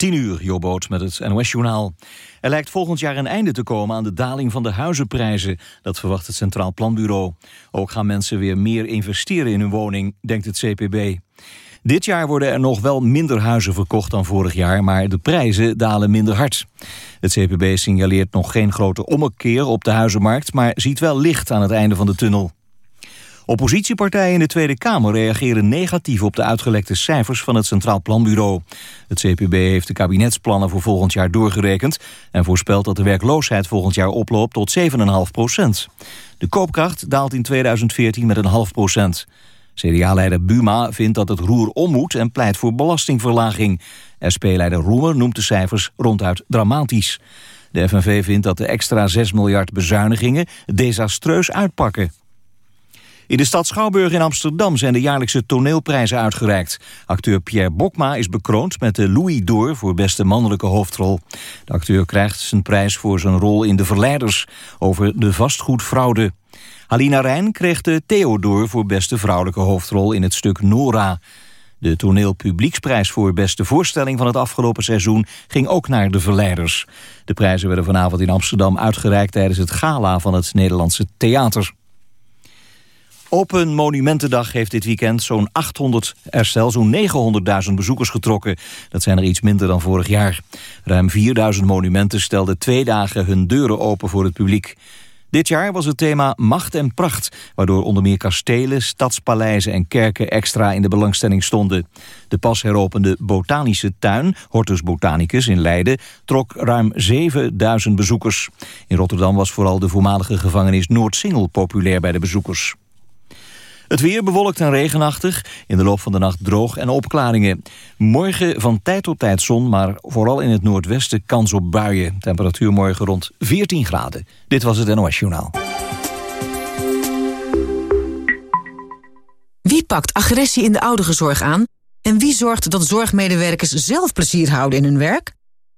10 uur, Jobboot met het NOS-journaal. Er lijkt volgend jaar een einde te komen aan de daling van de huizenprijzen. Dat verwacht het Centraal Planbureau. Ook gaan mensen weer meer investeren in hun woning, denkt het CPB. Dit jaar worden er nog wel minder huizen verkocht dan vorig jaar... maar de prijzen dalen minder hard. Het CPB signaleert nog geen grote ommekeer op de huizenmarkt... maar ziet wel licht aan het einde van de tunnel. Oppositiepartijen in de Tweede Kamer reageren negatief op de uitgelekte cijfers van het Centraal Planbureau. Het CPB heeft de kabinetsplannen voor volgend jaar doorgerekend en voorspelt dat de werkloosheid volgend jaar oploopt tot 7,5 procent. De koopkracht daalt in 2014 met een half procent. CDA-leider Buma vindt dat het roer om moet en pleit voor belastingverlaging. SP-leider Roemer noemt de cijfers ronduit dramatisch. De FNV vindt dat de extra 6 miljard bezuinigingen desastreus uitpakken. In de stad Schouwburg in Amsterdam zijn de jaarlijkse toneelprijzen uitgereikt. Acteur Pierre Bokma is bekroond met de Louis d'Or voor beste mannelijke hoofdrol. De acteur krijgt zijn prijs voor zijn rol in De Verleiders over de vastgoedfraude. Halina Rijn kreeg de Theodor voor beste vrouwelijke hoofdrol in het stuk Nora. De toneelpublieksprijs voor beste voorstelling van het afgelopen seizoen ging ook naar de verleiders. De prijzen werden vanavond in Amsterdam uitgereikt tijdens het gala van het Nederlandse Theater. Open Monumentendag heeft dit weekend zo'n 800, er zo'n 900.000 bezoekers getrokken. Dat zijn er iets minder dan vorig jaar. Ruim 4000 monumenten stelden twee dagen hun deuren open voor het publiek. Dit jaar was het thema Macht en Pracht, waardoor onder meer kastelen, stadspaleizen en kerken extra in de belangstelling stonden. De pas heropende botanische tuin, Hortus Botanicus in Leiden, trok ruim 7000 bezoekers. In Rotterdam was vooral de voormalige gevangenis Noordsingel populair bij de bezoekers. Het weer bewolkt en regenachtig. In de loop van de nacht droog en opklaringen. Morgen van tijd tot tijd zon, maar vooral in het noordwesten kans op buien. Temperatuur morgen rond 14 graden. Dit was het NOS Journaal. Wie pakt agressie in de ouderenzorg aan? En wie zorgt dat zorgmedewerkers zelf plezier houden in hun werk?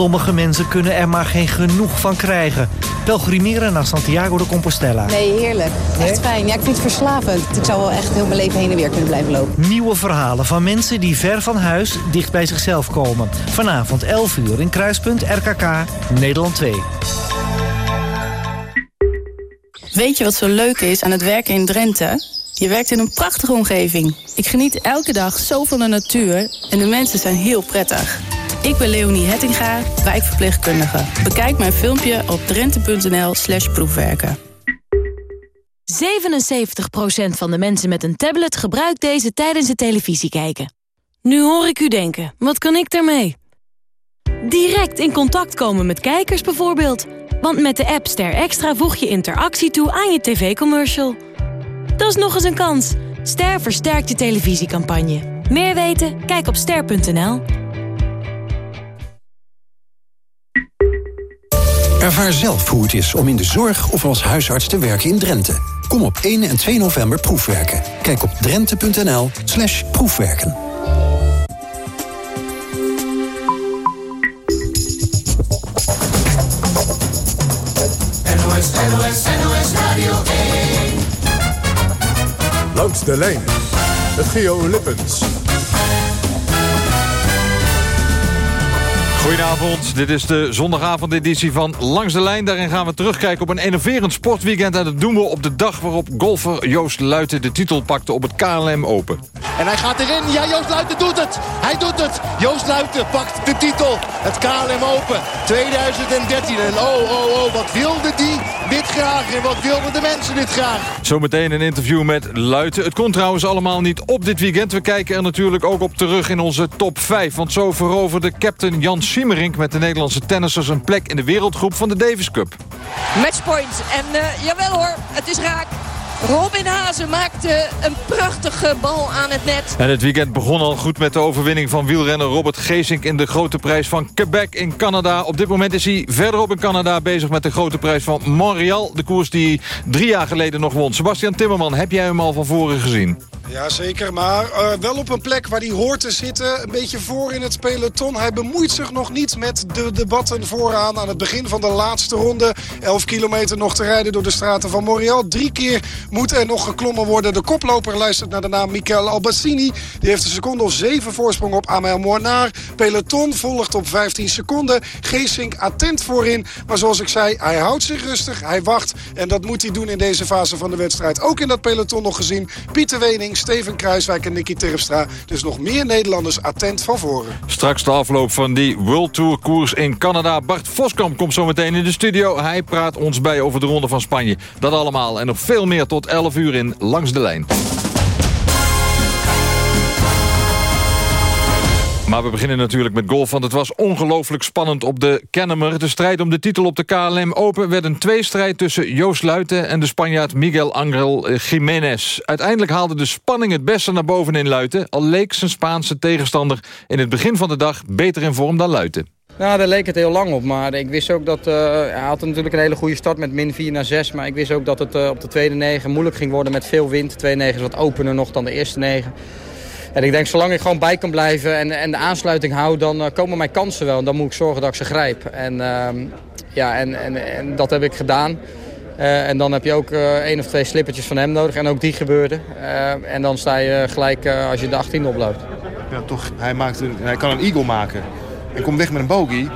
Sommige mensen kunnen er maar geen genoeg van krijgen. Pelgrimeren naar Santiago de Compostela. Nee, heerlijk. Echt fijn. Ja, ik vind het verslavend. Ik zou wel echt heel mijn leven heen en weer kunnen blijven lopen. Nieuwe verhalen van mensen die ver van huis dicht bij zichzelf komen. Vanavond 11 uur in Kruispunt RKK, Nederland 2. Weet je wat zo leuk is aan het werken in Drenthe? Je werkt in een prachtige omgeving. Ik geniet elke dag zo van de natuur en de mensen zijn heel prettig. Ik ben Leonie Hettinga, wijkverpleegkundige. Bekijk mijn filmpje op drenthe.nl slash proefwerken. 77% van de mensen met een tablet gebruikt deze tijdens het televisie kijken. Nu hoor ik u denken, wat kan ik daarmee? Direct in contact komen met kijkers bijvoorbeeld. Want met de app Ster Extra voeg je interactie toe aan je tv-commercial. Dat is nog eens een kans. Ster versterkt je televisiecampagne. Meer weten? Kijk op ster.nl. Ervaar zelf hoe het is om in de zorg of als huisarts te werken in Drenthe. Kom op 1 en 2 november proefwerken. Kijk op drenthe.nl slash proefwerken. NOS, NOS, NOS Radio 1. Langs de lijn met Geo Lippens. Goedenavond, dit is de zondagavondeditie van Langs de Lijn. Daarin gaan we terugkijken op een enerverend sportweekend. En dat doen we op de dag waarop golfer Joost Luiten de titel pakte op het KLM Open. En hij gaat erin. Ja, Joost Luiten doet het. Hij doet het. Joost Luiten pakt de titel. Het KLM Open 2013. En oh, oh, oh, wat wilde die dit graag. En wat wilden de mensen dit graag. Zometeen een interview met Luiten. Het komt trouwens allemaal niet op dit weekend. We kijken er natuurlijk ook op terug in onze top 5. Want zo veroverde captain Jan Simmerink met de Nederlandse tennissers... een plek in de wereldgroep van de Davis Cup. Matchpoint. En uh, jawel hoor, het is raak. Robin Hazen maakte een prachtige bal aan het net. En het weekend begon al goed met de overwinning van wielrenner Robert Geesink... in de grote prijs van Quebec in Canada. Op dit moment is hij verderop in Canada bezig met de grote prijs van Montreal. De koers die drie jaar geleden nog won. Sebastian Timmerman, heb jij hem al van voren gezien? Ja, zeker. Maar uh, wel op een plek waar hij hoort te zitten. Een beetje voor in het peloton. Hij bemoeit zich nog niet met de debatten vooraan. Aan het begin van de laatste ronde. 11 kilometer nog te rijden door de straten van Montreal. Drie keer moet er nog geklommen worden. De koploper luistert naar de naam Michael Albassini. Die heeft een seconde of zeven voorsprong op Amel Mornar. Peloton volgt op 15 seconden. Geesink attent voorin. Maar zoals ik zei, hij houdt zich rustig. Hij wacht. En dat moet hij doen in deze fase van de wedstrijd. Ook in dat peloton nog gezien. Pieter Wening, Steven Kruiswijk en Nicky Terpstra. Dus nog meer Nederlanders attent van voren. Straks de afloop van die World Tour koers in Canada. Bart Voskamp komt zo meteen in de studio. Hij praat ons bij over de Ronde van Spanje. Dat allemaal en nog veel meer tot 11 uur in Langs de Lijn. Maar we beginnen natuurlijk met golf, want het was ongelooflijk spannend op de Kennemer. De strijd om de titel op de KLM Open werd een tweestrijd tussen Joost Luiten en de Spanjaard Miguel Angel Jiménez. Uiteindelijk haalde de spanning het beste naar boven in Luiten, al leek zijn Spaanse tegenstander in het begin van de dag beter in vorm dan Luiten. Nou, daar leek het heel lang op. Maar ik wist ook dat... Uh, hij had natuurlijk een hele goede start met min 4 naar 6. Maar ik wist ook dat het uh, op de tweede negen moeilijk ging worden met veel wind. De tweede negen is wat opener nog dan de eerste negen. En ik denk, zolang ik gewoon bij kan blijven en, en de aansluiting hou... dan uh, komen mijn kansen wel. En dan moet ik zorgen dat ik ze grijp. En, ja, en, en, en, dat heb ik gedaan. en dan heb je ook één of twee slippertjes van hem nodig. En ook die gebeurde. en dan sta je gelijk als je de 18 oploopt. Ja, toch, hij, maakt een, hij kan een eagle maken en komt weg met een bogey.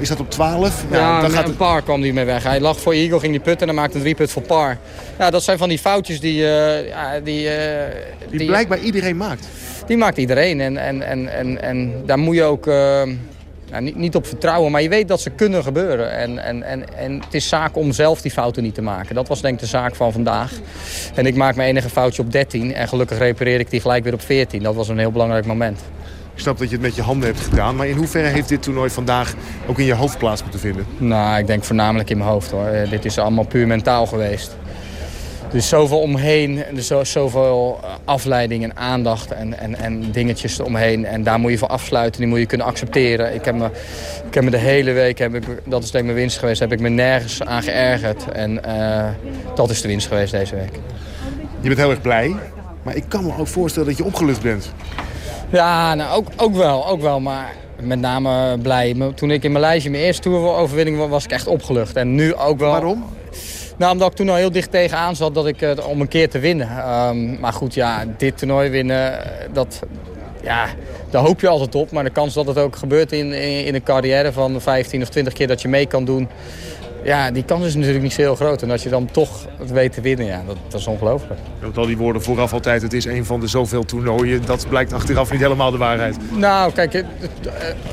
Is dat op 12? Ja, ja dan gaat een paar kwam hij mee weg. Hij lag voor Eagle, ging die putten en dan maakte een drie put voor par. Ja, dat zijn van die foutjes die... Uh, ja, die, uh, die, die, blijkbaar iedereen maakt. Die maakt iedereen. En, en, en, en, en daar moet je ook... Uh, nou, niet, niet op vertrouwen, maar je weet dat ze kunnen gebeuren. En, en, en, en het is zaak om zelf die fouten niet te maken. Dat was denk ik de zaak van vandaag. En ik maak mijn enige foutje op 13. En gelukkig repareer ik die gelijk weer op 14. Dat was een heel belangrijk moment. Ik snap dat je het met je handen hebt gedaan. Maar in hoeverre heeft dit toernooi vandaag ook in je hoofd plaats moeten vinden? Nou, ik denk voornamelijk in mijn hoofd hoor. Dit is allemaal puur mentaal geweest. Er is zoveel omheen, er is zoveel afleiding en aandacht en, en, en dingetjes omheen. En daar moet je voor afsluiten, die moet je kunnen accepteren. Ik heb me, ik heb me de hele week, heb ik, dat is denk ik mijn winst geweest, heb ik me nergens aan geërgerd. En uh, dat is de winst geweest deze week. Je bent heel erg blij, maar ik kan me ook voorstellen dat je opgelucht bent. Ja, nou, ook, ook wel, ook wel, maar met name blij. Toen ik in mijn lijstje mijn eerste toeroverwinning was ik echt opgelucht. En nu ook wel. Waarom? Nou, omdat ik toen al heel dicht tegenaan zat dat ik het om een keer te winnen. Um, maar goed, ja, dit toernooi winnen, dat, ja, daar hoop je altijd op. Maar de kans dat het ook gebeurt in, in, in een carrière van 15 of 20 keer dat je mee kan doen... Ja, die kans is natuurlijk niet zo heel groot. En als je dan toch het weet te winnen, ja, dat, dat is ongelooflijk. Ook al die woorden vooraf altijd, het is een van de zoveel toernooien. Dat blijkt achteraf niet helemaal de waarheid. Nou, kijk, het,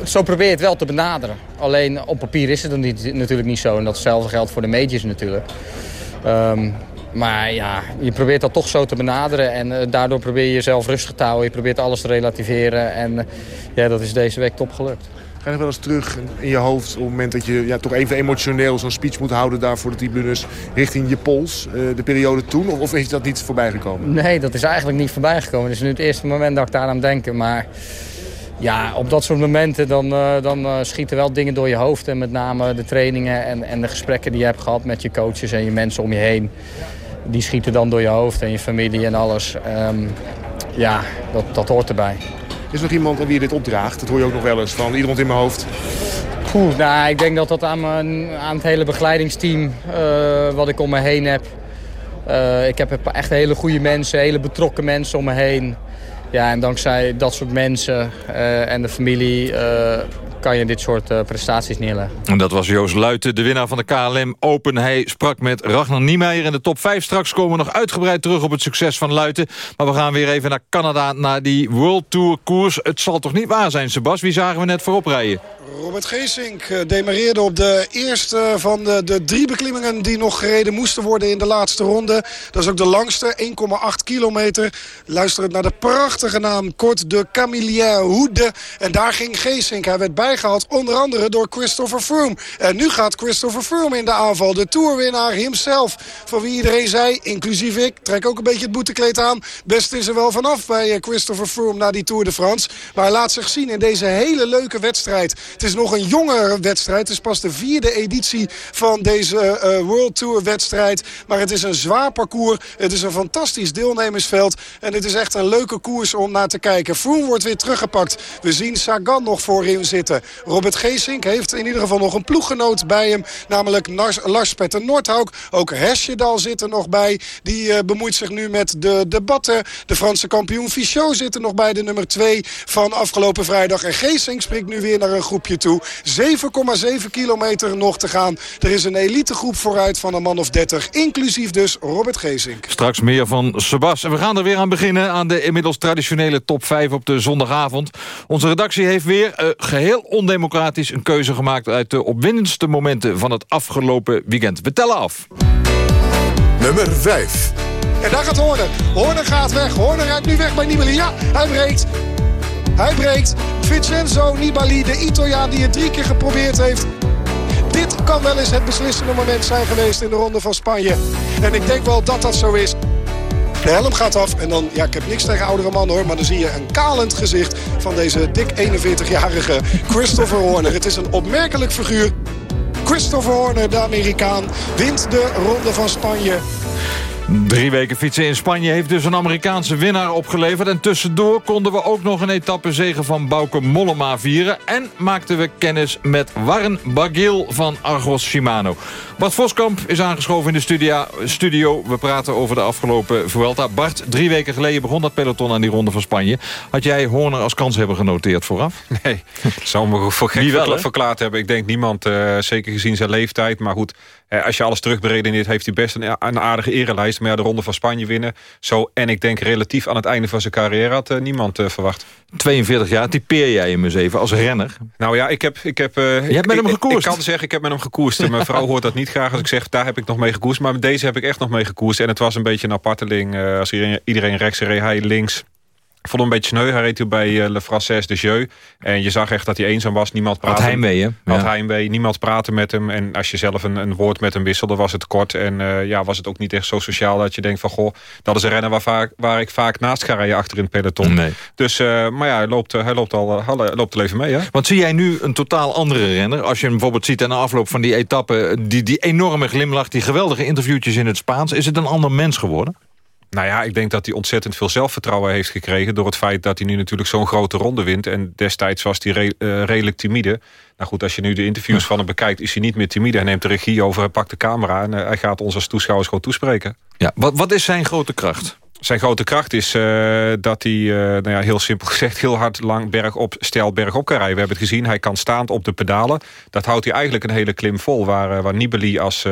zo probeer je het wel te benaderen. Alleen op papier is het dan niet, natuurlijk niet zo. En datzelfde geldt voor de majors natuurlijk. Um, maar ja, je probeert dat toch zo te benaderen. En uh, daardoor probeer je jezelf rustig te houden. Je probeert alles te relativeren. En uh, ja, dat is deze week top gelukt. Je wel eens terug in je hoofd op het moment dat je ja, toch even emotioneel zo'n speech moet houden daar voor de tribunes richting je pols, uh, de periode toen? Of, of is dat niet voorbij gekomen? Nee, dat is eigenlijk niet voorbij gekomen. Het is nu het eerste moment dat ik daar aan denk. Maar ja, op dat soort momenten dan, uh, dan uh, schieten wel dingen door je hoofd. En met name de trainingen en, en de gesprekken die je hebt gehad met je coaches en je mensen om je heen. Die schieten dan door je hoofd en je familie en alles. Um, ja, dat, dat hoort erbij. Is nog iemand aan wie je dit opdraagt? Dat hoor je ook nog wel eens van iemand in mijn hoofd. Poeh, nou, ik denk dat dat aan, mijn, aan het hele begeleidingsteam uh, wat ik om me heen heb. Uh, ik heb echt hele goede mensen, hele betrokken mensen om me heen. Ja, en dankzij dat soort mensen uh, en de familie kan je dit soort uh, prestaties neerleggen. En dat was Joost Luiten, de winnaar van de KLM Open. Hij sprak met Ragnar Niemeyer in de top 5. Straks komen we nog uitgebreid terug op het succes van Luiten. Maar we gaan weer even naar Canada, naar die World Tour koers. Het zal toch niet waar zijn, Sebas? Wie zagen we net voorop rijden? Robert Geesink demareerde op de eerste van de, de, drie beklimmingen die nog gereden moesten worden in de laatste ronde. Dat is ook de langste, 1,8 kilometer. Luisterend naar de prachtige naam Kort de Camillien Hoede. En daar ging Geesink. Hij werd bij erbij gehaald. Onder andere door Christopher Froome. En nu gaat Christopher Froome in de aanval. De toerwinnaar himself. Van wie iedereen zei, inclusief ik, trek ook een beetje het boetekleed aan. Best is er wel vanaf bij eh, Christopher Froome na die Tour de France. Maar hij laat zich zien in deze hele leuke wedstrijd. Het is nog een jonge wedstrijd. Het is pas de vierde editie van deze uh, World Tour wedstrijd. Maar het is een zwaar parcours. Het is een fantastisch deelnemersveld. En het is echt een leuke koers om naar te kijken. Froome wordt weer teruggepakt. We zien Sagan nog voorin zitten. Robert Geesink heeft in ieder geval nog een ploeggenoot bij hem. Namelijk Lars Petter Nordhauk. Ook Hesjedal zit er nog bij. Die uh, bemoeit zich nu met de debatten. De Franse kampioen Fichot zit er nog bij. De nummer 2 van afgelopen vrijdag. En Geesink springt nu weer naar een groepje toe. 7,7 kilometer nog te gaan. Er is een elitegroep vooruit van een man of 30. Inclusief dus Robert Geesink. Straks meer van Sebas. En we gaan er weer aan beginnen aan de inmiddels traditionele top 5 op de zondagavond. Onze redactie heeft weer uh, geheel ondemocratisch een keuze gemaakt... uit de opwindendste momenten van het afgelopen weekend. We tellen af. Nummer 5. En daar gaat Horner. Horner gaat weg. Horner rijdt nu weg bij Nibali. Ja, hij breekt. Hij breekt. Vincenzo Nibali, de Italiaan die het drie keer geprobeerd heeft. Dit kan wel eens het beslissende moment zijn geweest in de ronde van Spanje. En ik denk wel dat dat zo is. De helm gaat af en dan, ja, ik heb niks tegen oudere mannen hoor... maar dan zie je een kalend gezicht van deze dik 41-jarige Christopher Horner. Het is een opmerkelijk figuur. Christopher Horner, de Amerikaan, wint de ronde van Spanje. Drie weken fietsen in Spanje heeft dus een Amerikaanse winnaar opgeleverd. En tussendoor konden we ook nog een etappezege van Bauke Mollema vieren. En maakten we kennis met Warren Bagil van Argos Shimano. Bart Voskamp is aangeschoven in de studio. studio. We praten over de afgelopen Vuelta. Bart, drie weken geleden begon dat peloton aan die ronde van Spanje. Had jij Horner als kans hebben genoteerd vooraf? Nee, zou me voor gek wel, verklaard hebben. Ik denk niemand, uh, zeker gezien zijn leeftijd. Maar goed, eh, als je alles terugberedeneert, heeft hij best een, een, aardige erelijst. Maar ja, de ronde van Spanje winnen. Zo, en ik denk relatief aan het einde van zijn carrière had uh, niemand uh, verwacht. 42 jaar, typeer jij hem eens even als renner? Nou ja, ik heb... Ik heb je hebt met hem gekoerst? Ik, ik, kan zeggen, ik heb met hem gekoerst. Mijn vrouw hoort dat niet graag als ik zeg, daar heb ik nog mee gekoerst. Maar met deze heb ik echt nog mee gekoerst. En het was een beetje een aparteling. als iedereen, iedereen rechts reed, hij links. Ik vond hem een beetje sneu. Hij reed toen bij uh, Le Française de Jeu. En je zag echt dat hij eenzaam was. Niemand praatte. Had heimwee, hè? Had ja. heimwee. Niemand praatte met hem. En als je zelf een, een woord met hem wisselde, was het kort. En uh, ja, was het ook niet echt zo sociaal dat je denkt van... goh, dat is een renner waar, vaak, waar ik vaak naast ga rijden achter in het peloton. Nee. Dus, uh, maar ja, hij loopt, hij loopt al hij loopt al even mee, hè? Want zie jij nu een totaal andere renner? Als je hem bijvoorbeeld ziet aan de afloop van die etappe... die, die enorme glimlach, die geweldige interviewtjes in het Spaans... is het een ander mens geworden? Nou ja, ik denk dat hij ontzettend veel zelfvertrouwen heeft gekregen... door het feit dat hij nu natuurlijk zo'n grote ronde wint. En destijds was hij re uh, redelijk timide. Nou goed, als je nu de interviews van hem bekijkt... is hij niet meer timide. Hij neemt de regie over, hij pakt de camera... en uh, hij gaat ons als toeschouwers gewoon toespreken. Ja, wat, wat is zijn grote kracht? Zijn grote kracht is uh, dat hij, uh, nou ja, heel simpel gezegd... heel hard lang bergop, stijl bergop kan rijden. We hebben het gezien, hij kan staand op de pedalen. Dat houdt hij eigenlijk een hele klim vol. Waar, uh, waar Nibali als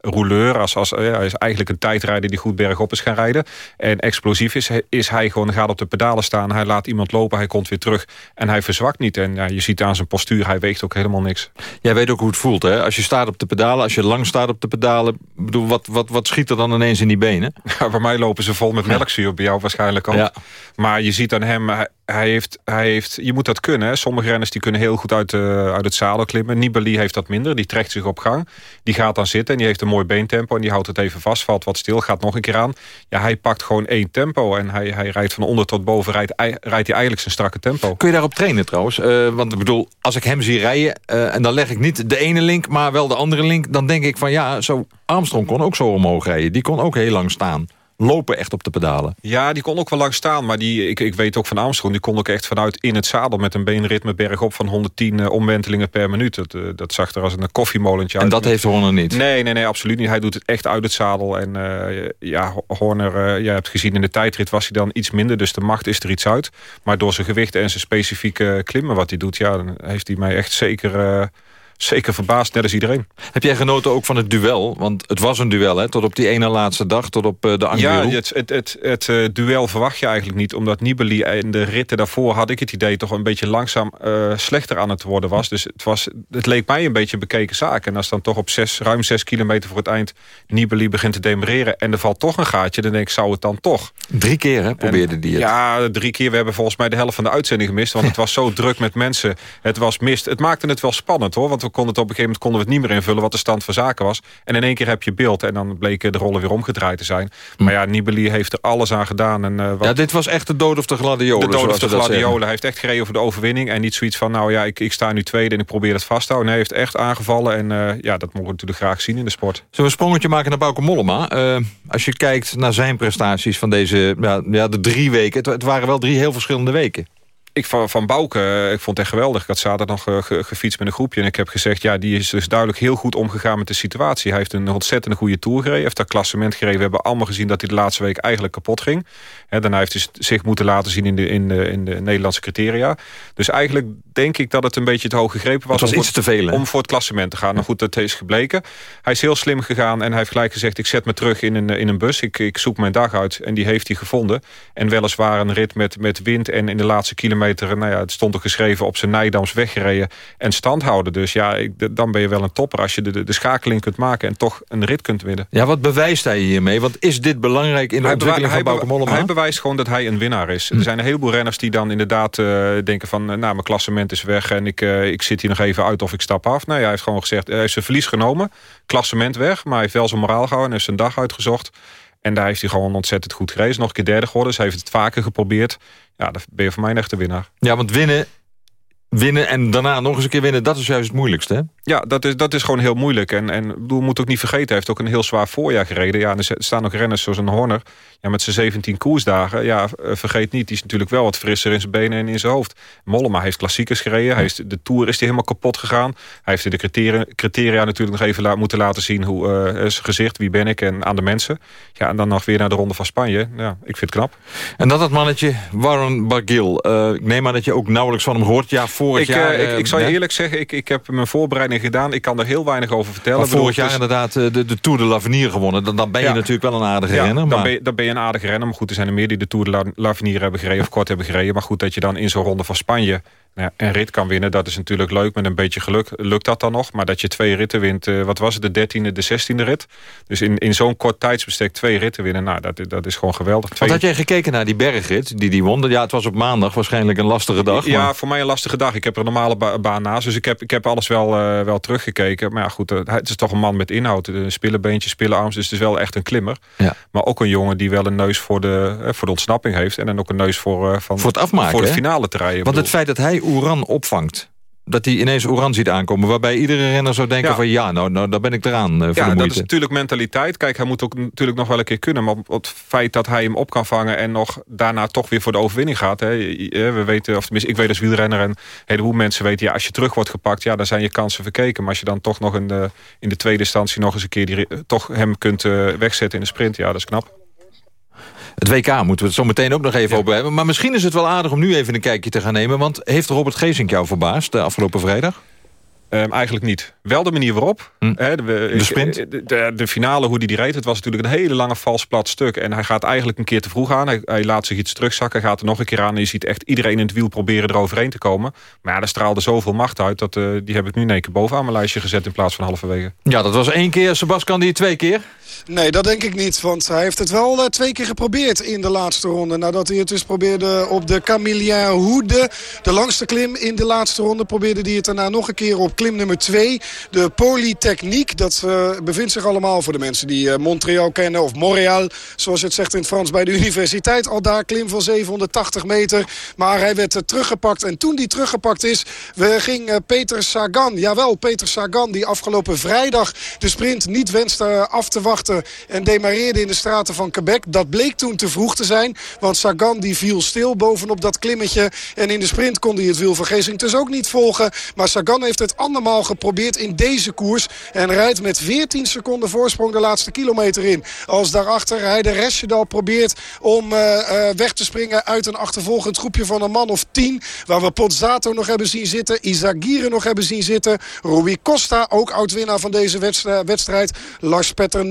rouleur, als, als, hij is eigenlijk een tijdrijder... die goed bergop is gaan rijden. En explosief is, is hij gewoon, gaat op de pedalen staan. Hij laat iemand lopen, hij komt weer terug. En hij verzwakt niet. En ja, je ziet aan zijn postuur, hij weegt ook helemaal niks. Jij weet ook hoe het voelt, hè? Als je staat op de pedalen, als je lang staat op de pedalen... Bedoel, wat, wat, wat schiet er dan ineens in die benen? Ja, bij mij lopen ze vol met melkzuur, bij jou waarschijnlijk ook. Ja. Maar je ziet aan hem, hij, heeft, hij heeft, je moet dat kunnen. Hè. Sommige renners die kunnen heel goed uit, uh, uit het zadel klimmen. Nibali heeft dat minder, die trekt zich op gang. Die gaat dan zitten en die heeft een mooi beentempo... en die houdt het even vast, valt wat stil, gaat nog een keer aan. Ja, hij pakt gewoon één tempo en hij, hij rijdt van onder tot boven... rijdt, rijdt hij eigenlijk zijn strakke tempo. Kun je daarop trainen trouwens? Uh, want ik bedoel, als ik hem zie rijden... Uh, en dan leg ik niet de ene link, maar wel de andere link... dan denk ik van ja, zo Armstrong kon ook zo omhoog rijden. Die kon ook heel lang staan lopen echt op de pedalen. Ja, die kon ook wel lang staan. Maar die, ik, ik weet ook van Armstrong, die kon ook echt vanuit in het zadel... met een beenritme bergop van 110 uh, omwentelingen per minuut. Dat, uh, dat zag er als een koffiemolentje uit. En dat heeft Horner niet? Nee, nee, nee, absoluut niet. Hij doet het echt uit het zadel. En uh, ja, Horner, je hebt gezien in de tijdrit was hij dan iets minder. Dus de macht is er iets uit. Maar door zijn gewicht en zijn specifieke klimmen wat hij doet... ja, dan heeft hij mij echt zeker zeker verbaasd, net als iedereen. Heb jij genoten ook van het duel? Want het was een duel, hè? Tot op die ene laatste dag, tot op uh, de Angelo. Ja, het, het, het, het uh, duel verwacht je eigenlijk niet. Omdat Nibali in de ritten daarvoor had ik het idee... toch een beetje langzaam uh, slechter aan het worden was. Dus het, was, het leek mij een beetje een bekeken zaak. En als dan toch op zes, ruim zes kilometer voor het eind... Nibali begint te demereren en er valt toch een gaatje... dan denk ik, zou het dan toch? Drie keer, hè, probeerde die het. Ja, drie keer. We hebben volgens mij de helft van de uitzending gemist. Want het was zo druk met mensen. Het was mist. Het maakte het wel spannend, hoor. Want we konden het op een gegeven moment konden we het niet meer invullen... wat de stand van zaken was. En in één keer heb je beeld. En dan bleken de rollen weer omgedraaid te zijn. Maar ja, Nibali heeft er alles aan gedaan. En, uh, wat... Ja, dit was echt de dood of de gladiolen. De dood of de gladiolen. Hij heeft echt gereden voor de overwinning. En niet zoiets van, nou ja, ik, ik sta nu tweede en ik probeer het vast te houden. Nee, hij heeft echt aangevallen. En uh, ja, dat mogen we natuurlijk graag zien in de sport. Zullen we een sprongetje maken naar Bauke Mollema? Uh, als je kijkt naar zijn prestaties van deze ja, ja, de drie weken. Het, het waren wel drie heel verschillende weken ik van, van Bouke, ik vond het echt geweldig. Ik had zaterdag nog ge, gefietst met een groepje. En ik heb gezegd, ja, die is dus duidelijk heel goed omgegaan met de situatie. Hij heeft een ontzettend goede tour gereden. heeft daar klassement gereden. We hebben allemaal gezien dat hij de laatste week eigenlijk kapot ging. En daarna heeft hij zich moeten laten zien in de, in de, in de Nederlandse criteria. Dus eigenlijk denk ik dat het een beetje te hoog gegrepen was. Het was iets te veel, Om voor het klassement te gaan. Nou goed, dat is gebleken. Hij is heel slim gegaan en hij heeft gelijk gezegd... ik zet me terug in een, in een bus. Ik, ik zoek mijn dag uit. En die heeft hij gevonden. En weliswaar een rit met, met wind en in de laatste kilometer... nou ja, het stond er geschreven op zijn Nijdams weggereden en stand houden. Dus ja, ik, dan ben je wel een topper als je de, de, de, schakeling kunt maken... en toch een rit kunt winnen. Ja, wat bewijst hij hiermee? Want is dit belangrijk in de hij ontwikkeling van Bauke Mollema? Hij bewijst gewoon dat hij een winnaar is. Hm. Er zijn een heleboel renners die dan inderdaad uh, denken van... nou, mijn klassement is weg en ik, uh, ik zit hier nog even uit of ik stap af. Nee, hij heeft gewoon gezegd, hij heeft zijn verlies genomen. Klassement weg, maar hij heeft wel zijn moraal gehouden... en heeft zijn dag uitgezocht. En daar heeft hij gewoon ontzettend goed gereden. Nog een keer derde geworden. Dus hij heeft het vaker geprobeerd. Ja, dan ben je voor mij een echte winnaar. Ja, want winnen winnen en daarna nog eens een keer winnen, dat is juist het moeilijkste, hè? Ja, dat is, dat is gewoon heel moeilijk. En, en bedoel, moet ook niet vergeten, hij heeft ook een heel zwaar voorjaar gereden. Ja, en er staan nog renners zoals een Horner, ja, met zijn 17 koersdagen. Ja, eh, vergeet niet, die is natuurlijk wel wat frisser in zijn benen en in zijn hoofd. Mollema heeft klassiekers gereden. Hij is, de Tour is hij helemaal kapot gegaan. Hij heeft in de criteria, criteria natuurlijk nog even moeten laten zien hoe uh, zijn gezicht, wie ben ik en aan de mensen. Ja, en dan nog weer naar de Ronde van Spanje. Ja, ik vind het knap. En dat het mannetje, Warren Barguil. Uh, ik neem aan dat je ook nauwelijks van hem hoort. Ja, vorig ik, jaar... ik, ik zal je eerlijk zeggen, ik, ik heb mijn voorbereiding gedaan. Ik kan er heel weinig over vertellen. Maar vorig jaar inderdaad de, de Tour de l'Avenir gewonnen. Dan, dan ben je ja. natuurlijk wel een aardige ja, renner. Maar... Dan, ben je, dan ben je een aardige renner. Maar goed, er zijn er meer die de Tour de l'Avenir hebben gereden... of kort hebben gereden. Maar goed, dat je dan in zo'n ronde van Spanje... Ja, een rit kan winnen, dat is natuurlijk leuk. Met een beetje geluk lukt dat dan nog. Maar dat je twee ritten wint, uh, wat was het, de dertiende, de zestiende rit. Dus in, in zo'n kort tijdsbestek twee ritten winnen, nou, dat, dat is gewoon geweldig. Twee... Wat had jij gekeken naar die bergrit, die die won? Ja, het was op maandag, waarschijnlijk een lastige dag. Ja, voor mij een lastige dag. Ik heb er een normale ba baan naast, dus ik heb, ik heb alles wel, uh, wel teruggekeken. Maar ja, goed, uh, het is toch een man met inhoud. Een spillenbeentje, spillenarms, dus het is wel echt een klimmer. Ja. Maar ook een jongen die wel een neus voor de, voor de ontsnapping heeft. En dan ook een neus voor, van, voor het afmaken, voor de finale te rijden. Want het feit dat hij Oeran opvangt dat hij ineens Oran ziet aankomen. Waarbij iedere renner zou denken Ja. van ja, nou, nou daar ben ik eraan uh, voor Ja, de dat is natuurlijk mentaliteit. Kijk, hij moet ook natuurlijk nog wel een keer kunnen. Maar het feit dat hij hem op kan vangen... en nog daarna toch weer voor de overwinning gaat. Hè, we weten, of tenminste, ik weet als wielrenner... en een heleboel mensen weten... ja, als je terug wordt gepakt, ja, dan zijn je kansen verkeken. Maar als je dan toch nog in de, in de tweede instantie... nog eens een keer die, toch hem kunt uh, wegzetten in de sprint... ja, dat is knap. Het WK moeten we het zo meteen ook nog even over hebben. Maar misschien is het wel aardig om nu even een kijkje te gaan nemen. Want heeft Robert Geesink jou verbaasd de afgelopen vrijdag? Um, eigenlijk niet. Wel de manier waarop. Hm. Hè, de, de, sprint? De, de, de, finale, hoe die die reed. Het was natuurlijk een hele lange vals plat stuk. En hij gaat eigenlijk een keer te vroeg aan. Hij, hij laat zich iets terugzakken. Gaat er nog een keer aan. En je ziet echt iedereen in het wiel proberen eroverheen te komen. Maar ja, daar straalde zoveel macht uit. Dat, uh, die heb ik nu in één keer bovenaan mijn lijstje gezet. In plaats van halverwege. Ja, dat was één keer. Sebas kan die twee keer? Nee, dat denk ik niet. Want hij heeft het wel uh, twee keer geprobeerd in de laatste ronde. Nadat hij het dus probeerde op de Camillien Hoede. De langste klim in de laatste ronde. Probeerde hij het daarna nog een keer op klim nummer 2. De Polytechniek. Dat uh, bevindt zich allemaal voor de mensen die uh, Montreal kennen. Of Montreal, zoals het zegt in het Frans bij de universiteit. Al daar klim van 780 meter. Maar hij werd teruggepakt. En toen die teruggepakt is, ging Peter Sagan. Jawel, Peter Sagan die afgelopen vrijdag de sprint niet wenste af te wachten en demareerde in de straten van Quebec. Dat bleek toen te vroeg te zijn. Want Sagan die viel stil bovenop dat klimmetje. En in de sprint kon hij het wiel van Geesink dus ook niet volgen. Maar Sagan heeft het andermaal geprobeerd in deze koers. En rijdt met 14 seconden voorsprong de laatste kilometer in. Als daarachter hij de Resjedal probeert om weg te springen uit een achtervolgend groepje van een man of 10. Waar we Pozzato nog hebben zien zitten. Isagire nog hebben zien zitten. Rui Costa, ook oud-winnaar van deze wedstrijd. Lars Petter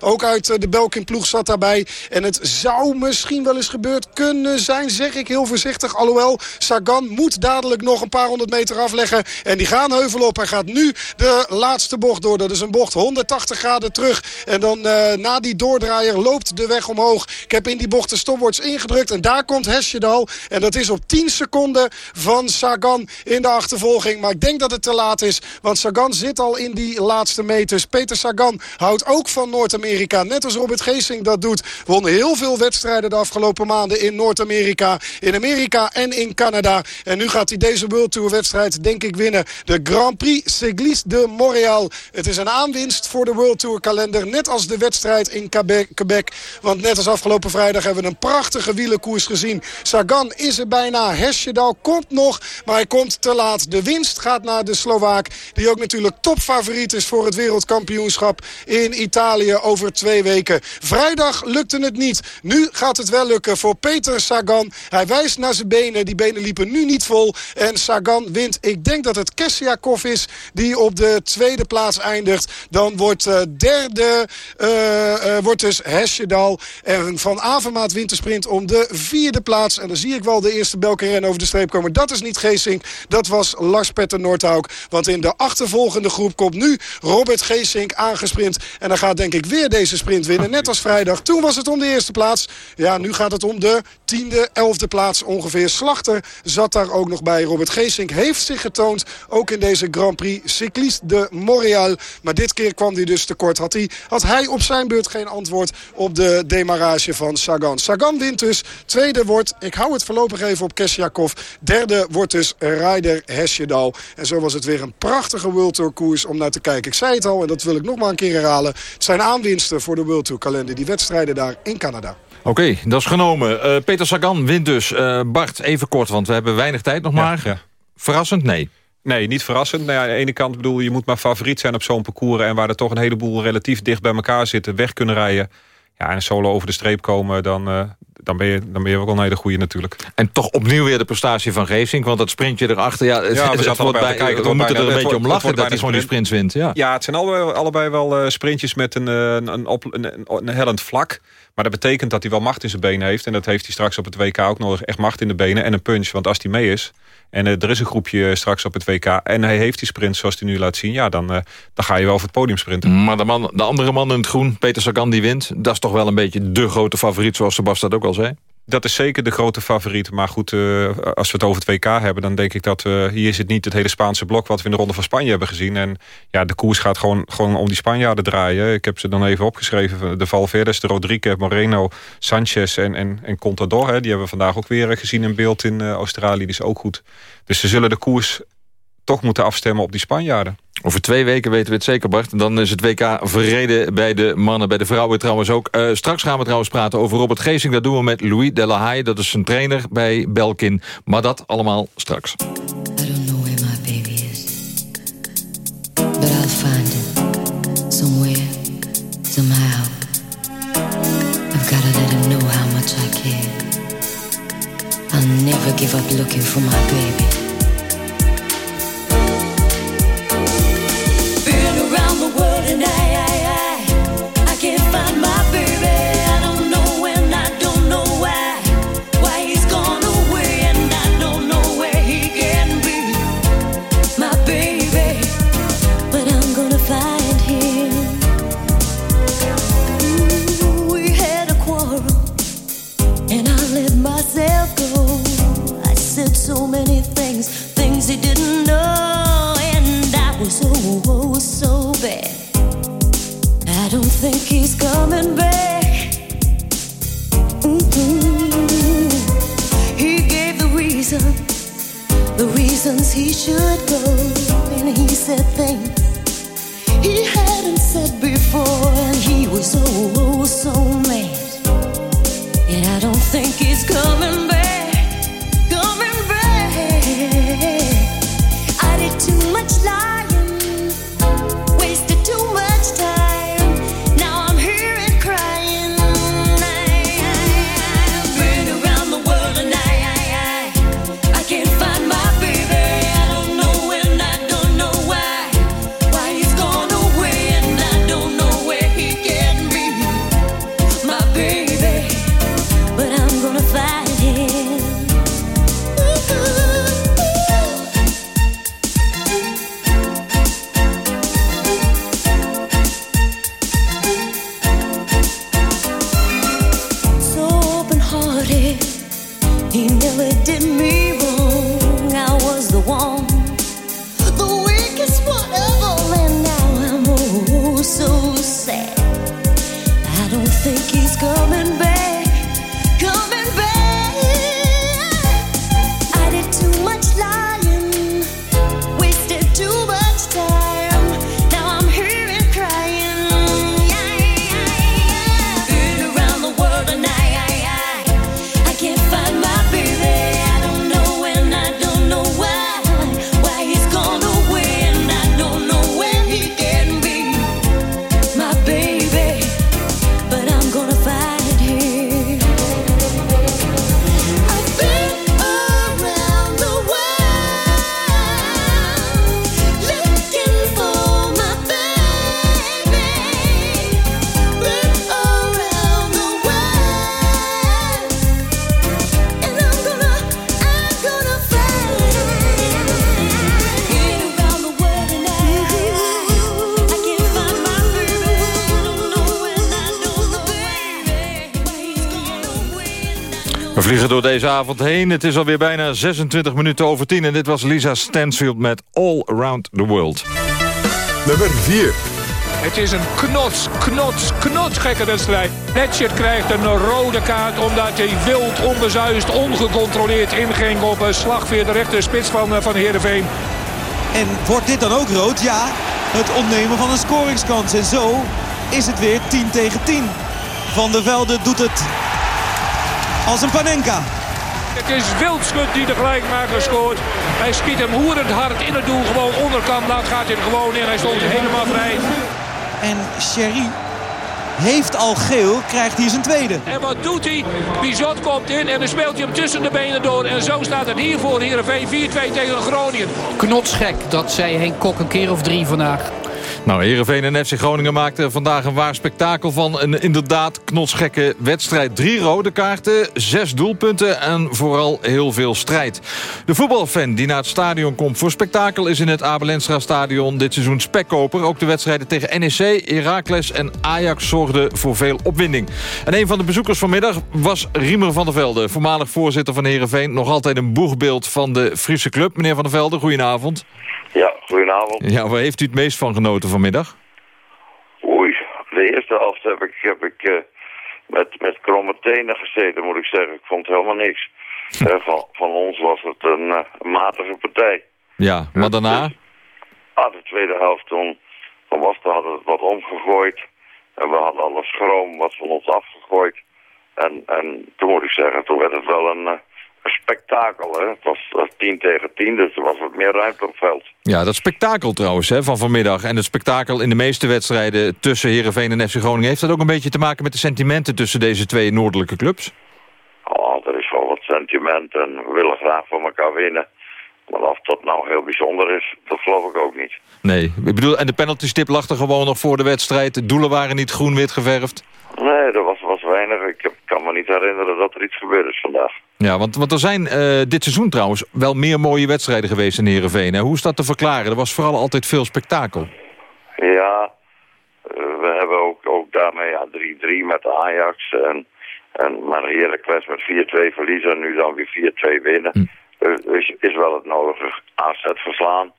Ook uit de Belkin ploeg zat daarbij. En het zou misschien wel eens gebeurd kunnen zijn, zeg ik heel voorzichtig. Alhoewel, Sagan moet dadelijk nog een paar honderd meter afleggen. En die gaan heuvel op. Hij gaat nu de laatste bocht door. Dat is een bocht 180 graden terug. En dan uh, na die doordraaier loopt de weg omhoog. Ik heb in die bocht de stopwatch ingedrukt. En daar komt Hesjedal. En dat is op 10 seconden van Sagan in de achtervolging. Maar ik denk dat het te laat is. Want Sagan zit al in die laatste meters. Peter Sagan houdt ook van Noord-Amerika. Net als Robert Geesing dat doet. Won heel veel wedstrijden de afgelopen maanden in Noord-Amerika. In Amerika en in Canada. En nu gaat hij deze World Tour wedstrijd denk ik winnen. De Grand Prix Cycliste de Montréal. Het is een aanwinst voor de World Tour kalender. Net als de wedstrijd in Quebec. Want net als afgelopen vrijdag hebben we een prachtige wielenkoers gezien. Sagan is er bijna. Hesjedal komt nog, maar hij komt te laat. De winst gaat naar de Slovaak. Die ook natuurlijk topfavoriet is voor het wereldkampioenschap in Italië over twee weken. Vrijdag lukte het niet. Nu gaat het wel lukken voor Peter Sagan. Hij wijst naar zijn benen. Die benen liepen nu niet vol. En Sagan wint. Ik denk dat het Kessiakov is die op de tweede plaats eindigt. Dan wordt uh, derde uh, wordt dus Hesjedal. En Van Avermaat wint de sprint om de vierde plaats. En dan zie ik wel de eerste Belkin over de streep komen. Dat is niet Geesink. Dat was Lars Petter Noordhauk. Want in de achtervolgende groep komt nu Robert Geesink aangesprint. En dan gaat denk ik weer deze sprint winnen. Net als vrijdag. Toen was het om de eerste plaats. Ja, nu gaat het om de tiende, elfde plaats ongeveer. Slachter zat daar ook nog bij. Robert Geesink heeft zich getoond. Ook in deze Grand Prix Cycliste de Montréal. Maar dit keer kwam hij dus tekort. Had hij, had hij op zijn beurt geen antwoord op de demarrage van Sagan. Sagan wint dus. Tweede wordt, ik hou het voorlopig even op Kesjakov. Derde wordt dus Ryder Hesjedal. En zo was het weer een prachtige World Tour koers om naar te kijken. Ik zei het al en dat wil ik nog maar een keer herhalen. Zijn aanwinsten voor de World Tour kalender. Die wedstrijden daar in Canada. Oké, dat is genomen. Uh, Peter Sagan wint dus. Uh, Bart, even kort, want we hebben weinig tijd nog maar. Ja. Verrassend? Nee. Nee, niet verrassend. Nou ja, aan de ene kant bedoel je moet maar favoriet zijn op zo'n parcours... en waar er toch een heleboel relatief dicht bij elkaar zitten... weg kunnen rijden. Ja, en solo over de streep komen, dan, uh, dan, ben, je, dan ben je ook al een hele goede natuurlijk. En toch opnieuw weer de prestatie van Geesink. Want dat sprintje erachter, ja, het, ja, we, het, wordt bij, kijken, we moeten er een beetje om lachen dat hij gewoon die sprint wint. Ja, ja het zijn allebei, allebei wel uh, sprintjes met een, een, een, op, een, een hellend vlak. Maar dat betekent dat hij wel macht in zijn benen heeft. En dat heeft hij straks op het WK ook nog echt macht in de benen en een punch. Want als hij mee is, en uh, er is een groepje straks op het WK. En hij heeft die sprint zoals hij nu laat zien. Ja, dan, uh, dan ga je wel voor het podium sprinten. Maar de, man, de andere man in het groen, Peter Sagan, die wint. Dat is toch wel een beetje de grote favoriet, zoals Sebastian ook al zei? Dat is zeker de grote favoriet. Maar goed, uh, als we het over het WK hebben... dan denk ik dat uh, hier zit niet het hele Spaanse blok... wat we in de Ronde van Spanje hebben gezien. En ja, de koers gaat gewoon, gewoon om die Spanjaarden draaien. Ik heb ze dan even opgeschreven. De Valverdes, de Rodriguez, Moreno, Sanchez en, en, en Contador. Hè, die hebben we vandaag ook weer gezien in beeld in Australië. Die is ook goed. Dus ze zullen de koers toch moeten afstemmen op die Spanjaarden. Over twee weken weten we het zeker, Bart. Dan is het WK verreden bij de mannen, bij de vrouwen trouwens ook. Uh, straks gaan we trouwens praten over Robert Geesing. Dat doen we met Louis Delahaye. Dat is een trainer bij Belkin. Maar dat allemaal straks. I don't know where my baby let him know I care. I'll never give up looking for my baby. think he's coming back. Mm-hmm. He gave the reason, the reasons he should go, and he said things he hadn't said before, and he was oh, oh so mad. And I don't think he's coming back, life. Deze avond heen. Het is alweer bijna 26 minuten over 10. En dit was Lisa Stansfield met All Around the World. Nummer 4. Het is een knots, knots, knotsgekke wedstrijd. Netchet krijgt een rode kaart omdat hij wild, onbezuist, ongecontroleerd inging op een slagveer de rechter spits van, eh, van Heerenveen. En wordt dit dan ook rood? Ja, het ontnemen van een scoringskans. En zo is het weer 10 tegen 10. Van der Velde doet het als een Panenka. Het is Wildschut die de gelijkmaker scoort. Hij schiet hem hoerend hard in het doel, gewoon onderkant. Nou gaat hij er gewoon in, hij stond helemaal vrij. En Sherry heeft al geel, krijgt hij zijn tweede. En wat doet hij? Bizot komt in en dan speelt hij hem tussen de benen door. En zo staat het hier voor Heerenveen 4-2 tegen Groningen. Knotsgek, dat zei Henk Kok een keer of drie vandaag. Nou, Heerenveen en FC Groningen maakten vandaag een waar spektakel van. Een inderdaad knotsgekke wedstrijd. Drie rode kaarten, zes doelpunten en vooral heel veel strijd. De voetbalfan die naar het stadion komt voor spektakel... is in het Abelensra stadion dit seizoen spekkoper. Ook de wedstrijden tegen NEC, Heracles en Ajax zorgden voor veel opwinding. En een van de bezoekers vanmiddag was Riemer van der Velde... voormalig voorzitter van Heerenveen. Nog altijd een boegbeeld van de Friese club. Meneer van der Velde, goedenavond. Ja, goedenavond. Ja, waar heeft u het meest van genoten vanmiddag? Oei, de eerste helft heb ik, heb ik eh, met, met kromme tenen gezeten, moet ik zeggen. Ik vond helemaal niks. Eh, van, van ons was het een, eh, matige partij. Ja, maar daarna? Ah, de tweede helft, toen, toen was, toen hadden we het wat omgegooid. En we hadden alle schroom wat van ons afgegooid. En, en toen moet ik zeggen, toen werd het wel een spektakel. Hè? Het was eh, 10 tegen 10, dus er was wat meer ruimte op het veld. Ja, dat spektakel trouwens hè, van vanmiddag. En het spektakel in de meeste wedstrijden tussen Heerenveen en FC Groningen... heeft dat ook een beetje te maken met de sentimenten tussen deze twee noordelijke clubs? Oh, er is wel wat sentiment en we willen graag van elkaar winnen. Maar of dat nou heel bijzonder is, dat geloof ik ook niet. Nee, ik bedoel, en de penaltystip lag er gewoon nog voor de wedstrijd. De doelen waren niet groen-wit geverfd. Nee, er was, was weinig. Ik kan me niet herinneren dat er iets gebeurd is vandaag. Ja, want, want er zijn eh, dit seizoen trouwens wel meer mooie wedstrijden geweest in Heerenveen. Hè? Hoe is dat te verklaren? Er was vooral altijd veel spektakel. Ja, eh, we hebben ook, ook daarmee ja, 3-3 met de Ajax. En, en, maar Heracles met 4-2 verliezen en nu dan weer 4-2 winnen. Dus is, is wel het nodige AZ verslaan.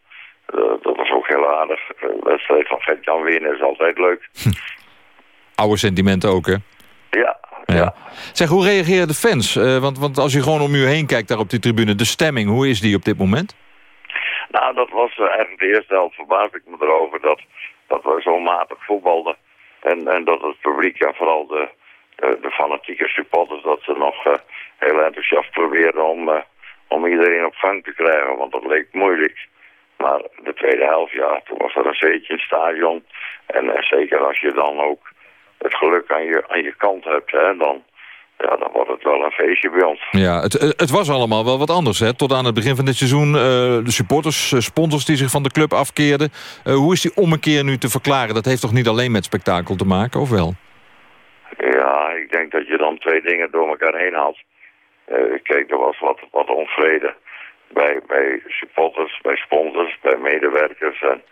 Eh, dat was ook heel aardig. Eh, De wedstrijd van Gert-Jan winnen is altijd leuk. Oude sentimenten ook, hè? Ja. Ja. Zeg, hoe reageren de fans? Eh, want, want als je gewoon om u heen kijkt daar op die tribune... de stemming, hoe is die op dit moment? Nou, dat was eh, eigenlijk de eerste helft verbaas ik me erover dat, dat we zo matig voetbalden. En, en dat het publiek en vooral de, de, de fanatieke supporters, dat ze nog eh, heel enthousiast probeerden om, om iedereen op gang te krijgen. Want dat leek moeilijk. Maar de tweede helft, ja, toen was er een zeetje in het stadion. En eh, zeker als je dan ook het geluk aan je, aan je kant hebt, hè, dan, ja, dan wordt het wel een feestje bij ons. Ja, het, eh, het was allemaal wel wat anders, hè? Tot aan het begin van dit seizoen. eh, de supporters, eh, sponsors die zich van de club afkeerden. Hoe is die ommekeer nu te verklaren? Dat heeft toch niet alleen met spektakel te maken, of wel? Ja, ik denk dat je dan twee dingen door elkaar heen haalt. Kijk, er was wat, wat onvrede bij, bij supporters, bij sponsors, bij medewerkers. En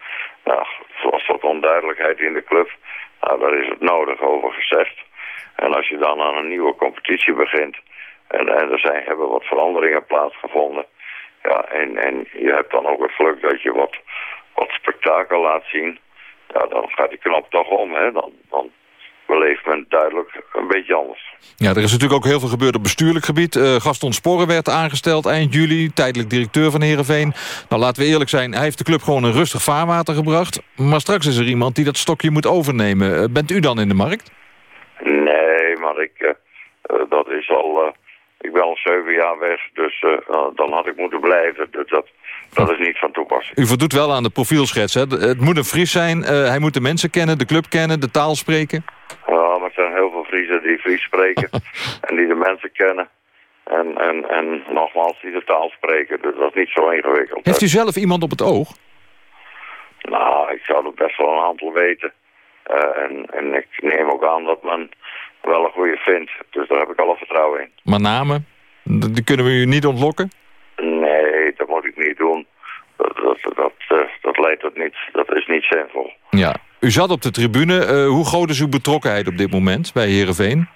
nou, er was wat onduidelijkheid in de club. Nou, daar is het nodig over gezegd. En als je dan aan een nieuwe competitie begint... en, er zijn, hebben wat veranderingen plaatsgevonden... Ja, en, en je hebt dan ook het geluk dat je wat, wat spektakel laat zien... ja, dan gaat die knop toch om. Hè? Dan, dan beleeft men duidelijk een beetje anders. Ja, er is natuurlijk ook heel veel gebeurd op bestuurlijk gebied. Uh, Gaston Sporren werd aangesteld eind juli, tijdelijk directeur van Heerenveen. Nou, laten we eerlijk zijn, hij heeft de club gewoon een rustig vaarwater gebracht. Maar straks is er iemand die dat stokje moet overnemen. Uh, bent u dan in de markt? Nee, maar ik, uh, dat is al... ik ben al zeven jaar weg, dus dan had ik moeten blijven. Dus dat, dat is niet van toepassing. U voldoet wel aan de profielschets, hè? Het moet een Fries zijn, hij moet de mensen kennen, de club kennen, de taal spreken. Ja, maar er zijn heel veel Friesen die Fries spreken en die de mensen kennen. En, en, en nogmaals, die de taal spreken. Dus dat is niet zo ingewikkeld. Heeft u zelf iemand op het oog? Nou, ik zou er best wel een aantal weten. Uh, en, en ik neem ook aan dat men wel een goede vindt. Dus daar heb ik alle vertrouwen in. Maar namen? Die kunnen we u niet ontlokken? Nee, dat moet ik niet doen. Dat, dat, dat, dat, leidt tot niets. Dat is niet zinvol. Ja. U zat op de tribune. Uh, hoe groot is uw betrokkenheid op dit moment bij Heerenveen?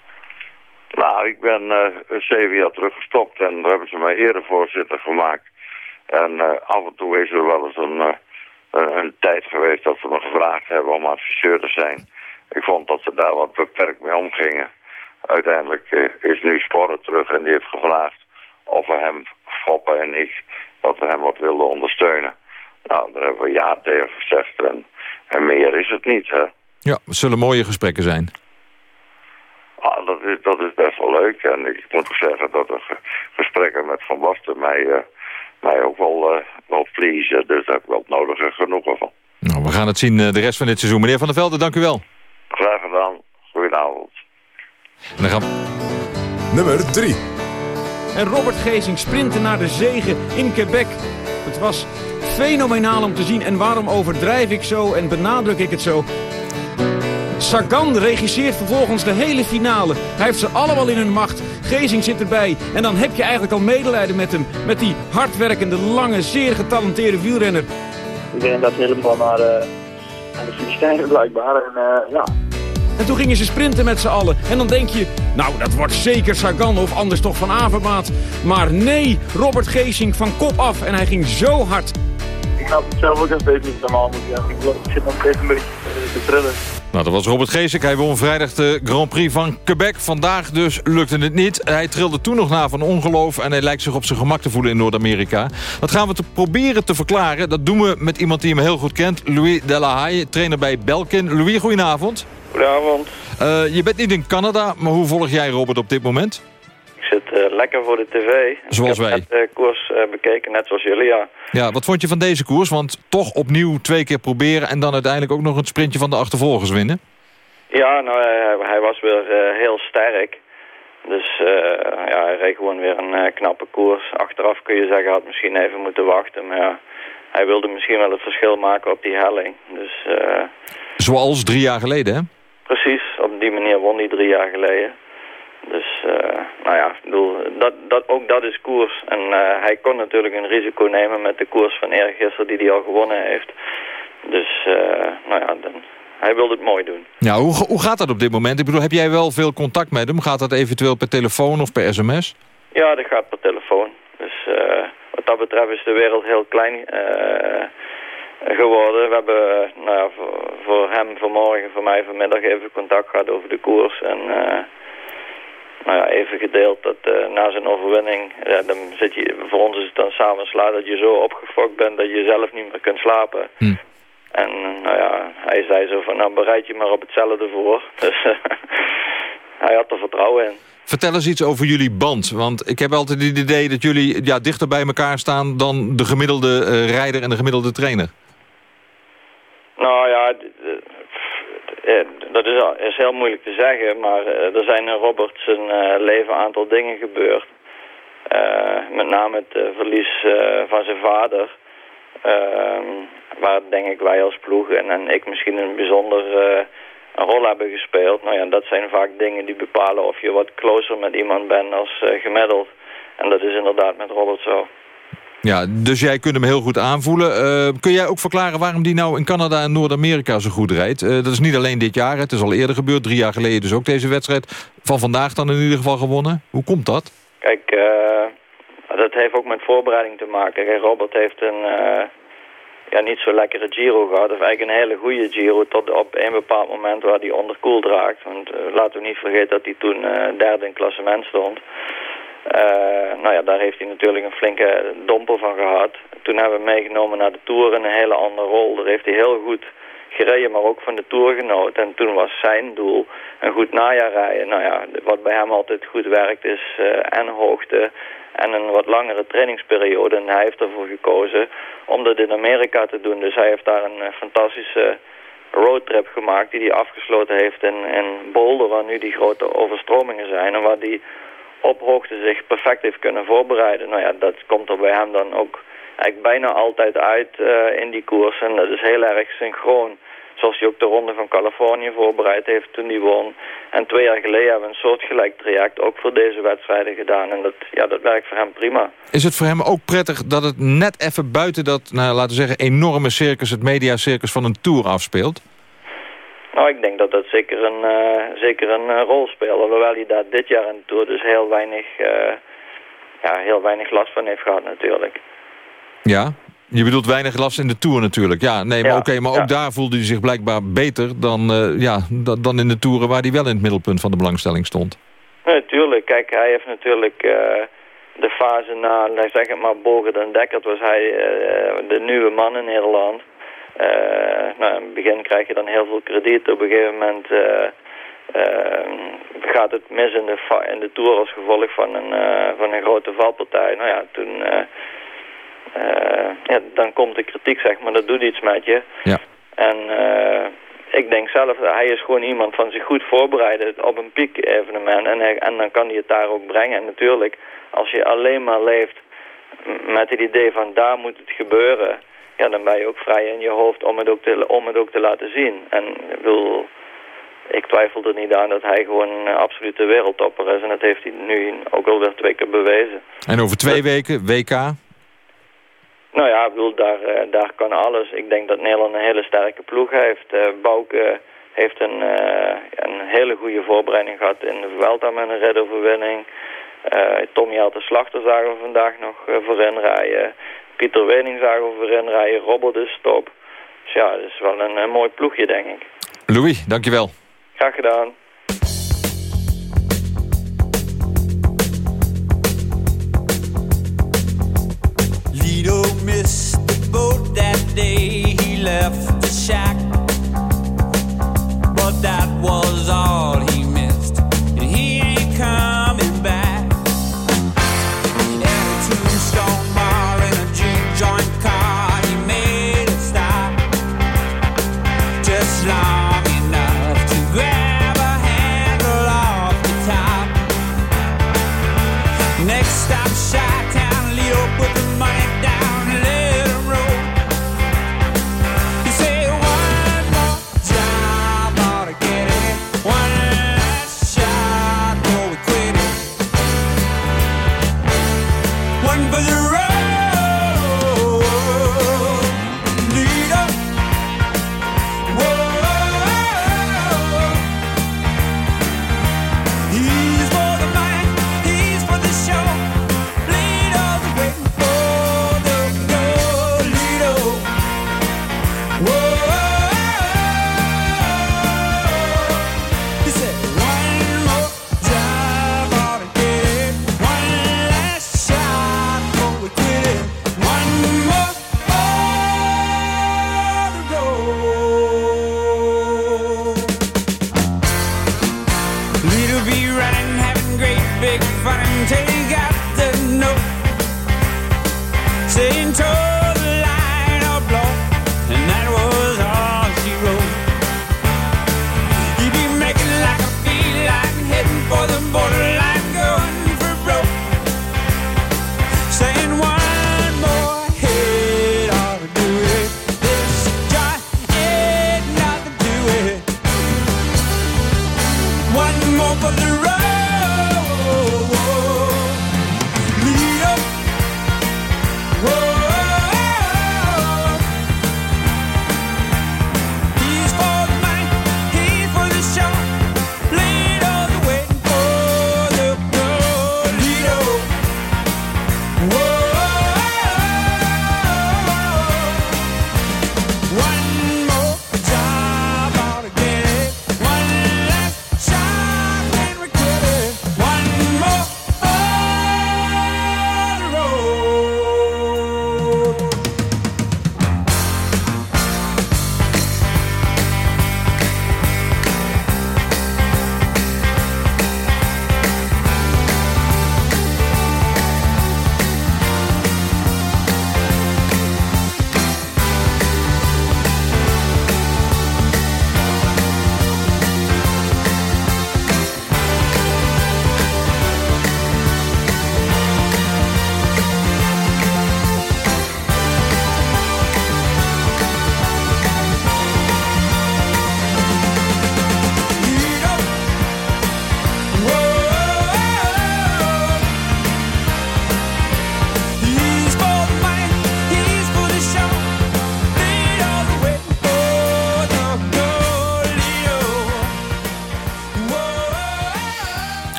Nou, ik ben uh, zeven jaar terug gestopt en daar hebben ze mij erevoorzitter gemaakt. En uh, af en toe is er wel eens een, een tijd geweest dat ze me gevraagd hebben om adviseur te zijn. Ik vond dat ze daar wat beperkt mee omgingen. Uiteindelijk is nu Sporren terug en die heeft gevraagd of we hem, Foppen en ik, dat we hem wat wilden ondersteunen. Nou, daar hebben we ja tegen gezegd en en meer is het niet, hè. Ja, het zullen mooie gesprekken zijn. Ah, dat, is, dat is best wel leuk. En ik moet ook zeggen dat de gesprekken met Van Basten mij, uh, mij ook wel, uh, wel pleasen. Dus daar heb ik wel het nodige genoegen van. Nou, we gaan het zien uh, de rest van dit seizoen. Meneer Van der Velde, dank u wel. Graag gedaan. Goedenavond. En dan gaan Nummer 3. En Robert Gezing sprintte naar de zegen in Quebec. Het was fenomenaal om te zien. En waarom overdrijf ik zo en benadruk ik het zo? Sagan regisseert vervolgens de hele finale. Hij heeft ze allemaal in hun macht. Gezing zit erbij. En dan heb je eigenlijk al medelijden met hem. Met die hardwerkende, lange, zeer getalenteerde wielrenner. Iedereen dat helemaal naar, uh, naar de Filistijnen blijkbaar. En uh, ja, en toen gingen ze sprinten met z'n allen. En dan denk je, nou dat wordt zeker Sagan of anders toch Van Avermaat. Maar nee, Robert Geesing van kop af en hij ging zo hard. Ik had het zelf ook een beetje niet normaal moeten Ik zit nog steeds een beetje te trillen. Nou, dat was Robert Geesink. Hij won vrijdag de Grand Prix van Quebec. Vandaag dus lukte het niet. Hij trilde toen nog na van ongeloof... en hij lijkt zich op zijn gemak te voelen in Noord-Amerika. Dat gaan we te proberen te verklaren. Dat doen we met iemand die hem heel goed kent. Louis Delahaye, trainer bij Belkin. Louis, goedenavond. Goedenavond. Uh, je bent niet in Canada, maar hoe volg jij Robert op dit moment? Ik zit uh, lekker voor de tv. Zoals wij. Ik heb net de koers uh, bekeken, net zoals jullie, ja. Ja, wat vond je van deze koers? Want toch opnieuw twee keer proberen... en dan uiteindelijk ook nog een sprintje van de achtervolgers winnen? Ja, nou, hij, hij was weer heel sterk. Dus ja, hij reed gewoon weer een knappe koers. Achteraf kun je zeggen, hij had misschien even moeten wachten. Maar ja, hij wilde misschien wel het verschil maken op die helling. Dus... Zoals drie jaar geleden, hè? Precies, op die manier won hij drie jaar geleden. Dus, uh, nou ja, ik bedoel, dat, dat, ook dat is koers. En uh, hij kon natuurlijk een risico nemen met de koers van eergisteren die hij al gewonnen heeft. Dus, uh, nou ja, dan, hij wilde het mooi doen. Ja, hoe, hoe gaat dat op dit moment? Ik bedoel, heb jij wel veel contact met hem? Gaat dat eventueel per telefoon of per sms? Ja, dat gaat per telefoon. Dus wat dat betreft is de wereld heel klein geworden. We hebben nou ja, voor, voor, hem vanmorgen, voor mij vanmiddag even contact gehad over de koers. En uh, nou ja, even gedeeld dat uh, na zijn overwinning, ja, dan zit je, voor ons is het dan s'avonds laat dat je zo opgefokt bent dat je zelf niet meer kunt slapen. Hm. En nou ja, hij zei zo van nou bereid je maar op hetzelfde voor. Dus hij had er vertrouwen in. Vertel eens iets over jullie band. Want ik heb altijd het idee dat jullie ja, dichter bij elkaar staan... dan de gemiddelde uh, rijder en de gemiddelde trainer. Nou ja, dat is, is heel moeilijk te zeggen, maar eh, er zijn in Robert zijn leven een aantal dingen gebeurd. Met name het verlies van zijn vader, ehm, waar denk ik wij als ploeg en, ik misschien een bijzonder rol hebben gespeeld. Nou ja, dat zijn vaak dingen die bepalen of je wat closer met iemand bent als gemiddeld. En dat is inderdaad met Robert zo. Ja, dus jij kunt hem heel goed aanvoelen. Uh, kun jij ook verklaren waarom die nou in Canada en Noord-Amerika zo goed rijdt? Uh, dat is niet alleen dit jaar, het is al eerder gebeurd. Drie jaar geleden dus ook deze wedstrijd. Van vandaag dan in ieder geval gewonnen. Hoe komt dat? Kijk, uh, dat heeft ook met voorbereiding te maken. Robert heeft een, ja, niet zo lekkere Giro gehad. Of eigenlijk een hele goede Giro tot op een bepaald moment waar hij onderkoeld raakt. Want eh, laten we niet vergeten dat hij toen eh, derde in klassement stond. Eh, nou ja, daar heeft hij natuurlijk een flinke domper van gehad. Toen hebben we meegenomen naar de Tour in een hele andere rol. Daar heeft hij heel goed gereden, maar ook van de Tour genoten. En toen was zijn doel een goed najaar rijden. Nou ja, wat bij hem altijd goed werkt is uh, en hoogte en een wat langere trainingsperiode. En hij heeft ervoor gekozen om dat in Amerika te doen. Dus hij heeft daar een uh, fantastische roadtrip gemaakt die hij afgesloten heeft in, in Boulder, waar nu die grote overstromingen zijn. En waar die op hoogte zich perfect heeft kunnen voorbereiden. Nou ja, dat komt er bij hem dan ook eigenlijk bijna altijd uit uh, in die koers. En dat is heel erg synchroon. Zoals hij ook de ronde van Californië voorbereid heeft toen hij won. En twee jaar geleden hebben we een soortgelijk traject ook voor deze wedstrijden gedaan. En dat, ja, dat werkt voor hem prima. Is het voor hem ook prettig dat het net even buiten dat, nou, laten we zeggen, enorme circus, het mediacircus van een Tour afspeelt? Nou, ik denk dat dat zeker een, uh, zeker een uh, rol speelt. Alhoewel hij daar dit jaar in de Tour dus heel weinig, uh, ja, heel weinig last van heeft gehad natuurlijk. Ja, je bedoelt weinig last in de Tour natuurlijk. Ja, nee, maar ja, oké, okay, maar ook ja. daar voelde hij zich blijkbaar beter dan, ja, dan in de Toeren waar hij wel in het middelpunt van de belangstelling stond. Natuurlijk, kijk, hij heeft natuurlijk de fase na, zeg het maar, Bogen den Dekkert was hij de nieuwe man in Nederland. Nou, in het begin krijg je dan heel veel krediet. Op een gegeven moment gaat het mis in de, in de Tour als gevolg van een, van een grote valpartij. Nou ja, toen ja, dan komt de kritiek, zeg maar, dat doet iets met je. Ja. En ik denk zelf, hij is gewoon iemand van zich goed voorbereiden op een piek-evenement. En, hij, en dan kan hij het daar ook brengen. En natuurlijk, als je alleen maar leeft met het idee van daar moet het gebeuren... ja, dan ben je ook vrij in je hoofd om het ook te, om het ook te laten zien. En ik bedoel, ik twijfel er niet aan dat hij gewoon een absolute wereldtopper is. En dat heeft hij nu ook alweer twee keer bewezen. En over twee weken, WK? Nou ja, ik bedoel, daar, uh, daar kan alles. Ik denk dat Nederland een hele sterke ploeg heeft. Uh, Bouke heeft een, uh, een hele goede voorbereiding gehad in de Vuelta met een redoverwinning. Tommy had de Slachter zagen we vandaag nog voorin rijden. Pieter Wening zagen we voorin rijden. Robert is top. Dus ja, het is wel een, een mooi ploegje, denk ik. Louis, dankjewel. Graag gedaan. Lido missed the boat that day he left the shack.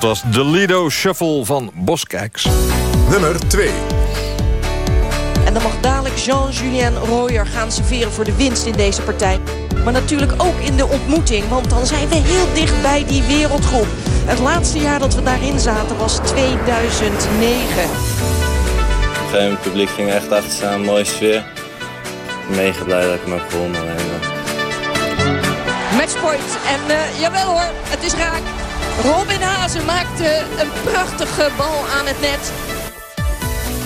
Dat was de Lido Shuffle van Boskijks. Nummer 2. En dan mag dadelijk Jean-Julien Royer gaan serveren voor de winst in deze partij. Maar natuurlijk ook in de ontmoeting, want dan zijn we heel dicht bij die wereldgroep. Het laatste jaar dat we daarin zaten was 2009. Op een het publiek ging echt achter staan, mooie sfeer. Mega blij dat ik hem heb gewonnen. alleen maar. Matchpoint en eh, jawel hoor, het is raak. Robin Hazen maakte een prachtige bal aan het net.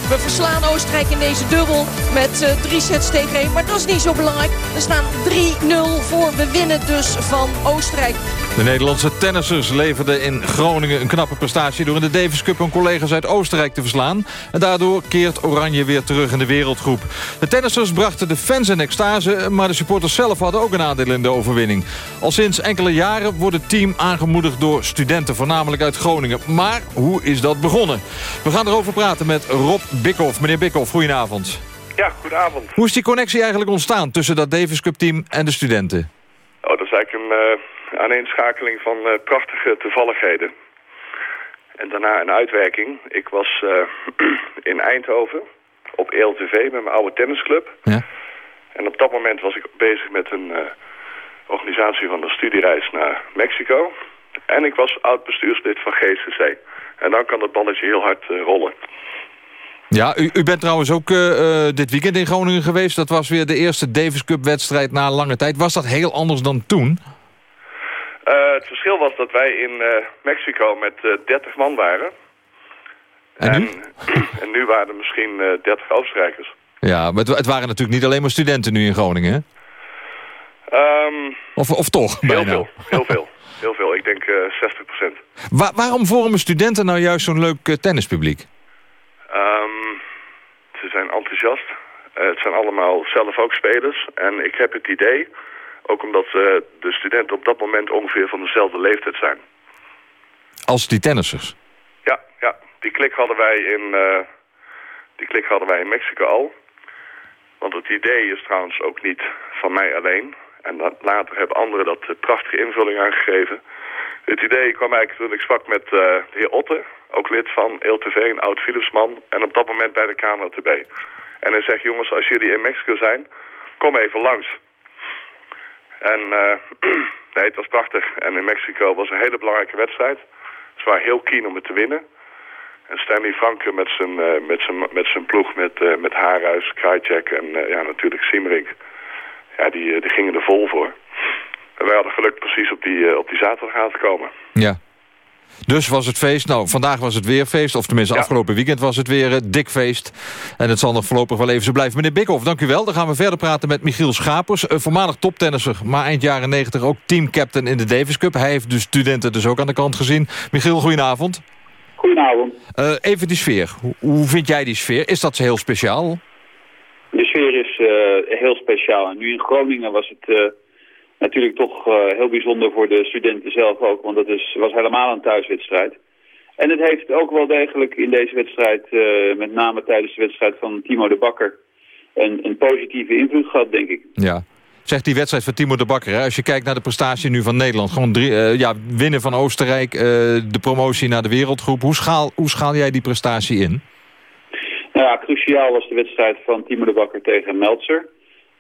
We verslaan Oostenrijk in deze dubbel met eh, drie sets tegen één. Maar dat is niet zo belangrijk. We staan 3-0 voor. We winnen dus van Oostenrijk. De Nederlandse tennissers leverden in Groningen een knappe prestatie... door in de Davis Cup hun collega's uit Oostenrijk te verslaan. En daardoor keert Oranje weer terug in de wereldgroep. De tennissers brachten de fans in extase... maar de supporters zelf hadden ook een aandeel in de overwinning. Al sinds enkele jaren wordt het team aangemoedigd door studenten... voornamelijk uit Groningen. Maar hoe is dat begonnen? We gaan erover praten met Rob Bikhoff. Meneer Bikhoff, goedenavond. Ja, goedenavond. Hoe is die connectie eigenlijk ontstaan tussen dat Davis Cup team en de studenten? Oh, dat is eigenlijk een uh, aaneenschakeling van uh, prachtige toevalligheden. En daarna een uitwerking. Ik was uh, in Eindhoven op ELTV met mijn oude tennisclub. Ja. En op dat moment was ik bezig met een organisatie van een studiereis naar Mexico. En ik was oud bestuurslid van GCC. En dan kan het balletje heel hard rollen. Ja, u, u, bent trouwens ook uh, uh, dit weekend in Groningen geweest. Dat was weer de eerste Davis Cup wedstrijd na lange tijd. Was dat heel anders dan toen? Uh, het verschil was dat wij in Mexico met 30 man waren. En nu? En, en nu waren er misschien 30 Oostenrijkers. Ja, maar het, het, waren natuurlijk niet alleen maar studenten nu in Groningen, hè? Um, of, of toch? Heel bijna? veel, heel veel. Heel veel, ik denk 60 procent. Wa waarom vormen studenten nou juist zo'n leuk tennispubliek? Um, ze zijn enthousiast. Uh, het zijn allemaal zelf ook spelers. En ik heb het idee, ook omdat uh, de studenten op dat moment ongeveer van dezelfde leeftijd zijn. Als die tennissers? Ja, ja. Die klik hadden wij in, uh, die klik hadden wij in Mexico al. Want het idee is trouwens ook niet van mij alleen. En dat, later hebben anderen dat prachtige invulling aangegeven. Het idee kwam eigenlijk toen ik sprak met de heer Otte, ook lid van ELTV, een oud Philipsman. En op dat moment bij de KNLTB. En hij zegt, jongens, als jullie in Mexico zijn, kom even langs. En uh, nee, het was prachtig. En in Mexico was een hele belangrijke wedstrijd. Ze waren heel keen om het te winnen. En Stanley Franke met zijn, uh, met zijn, met zijn ploeg, met, uh, met Haarhuis, Krajcek en ja, natuurlijk Siemerink. Ja, die, die gingen er vol voor. En wij hadden geluk precies op die, op die zaterdag te komen. Ja. Dus was het feest. Nou, vandaag was het weer feest. Of tenminste, Ja. afgelopen weekend was het weer een dik feest. En het zal nog voorlopig wel even zo blijven. Meneer Bikhoff, dank u wel. Dan gaan we verder praten met Michiel Schapers. Een voormalig toptennisser, maar eind jaren 90 ook teamcaptain in de Davis Cup. Hij heeft de studenten dus ook aan de kant gezien. Michiel, goedenavond. Goedenavond. Eh, even die sfeer. Hoe, hoe vind jij die sfeer? Is dat heel speciaal? De sfeer is eh, heel speciaal. En nu in Groningen was het eh, natuurlijk toch eh, heel bijzonder voor de studenten zelf ook. Want het is, was helemaal een thuiswedstrijd. En het heeft ook wel degelijk in deze wedstrijd, eh, met name tijdens de wedstrijd van Timo de Bakker, een, een positieve invloed gehad, denk ik. Ja. Zegt die wedstrijd van Timo de Bakker. Hè? Als je kijkt naar de prestatie nu van Nederland. Gewoon drie, eh, ja, winnen van Oostenrijk. de promotie naar de wereldgroep. Hoe schaal, hoe schaal jij die prestatie in? Nou ja, cruciaal was de wedstrijd van Timo de Bakker tegen Meltzer.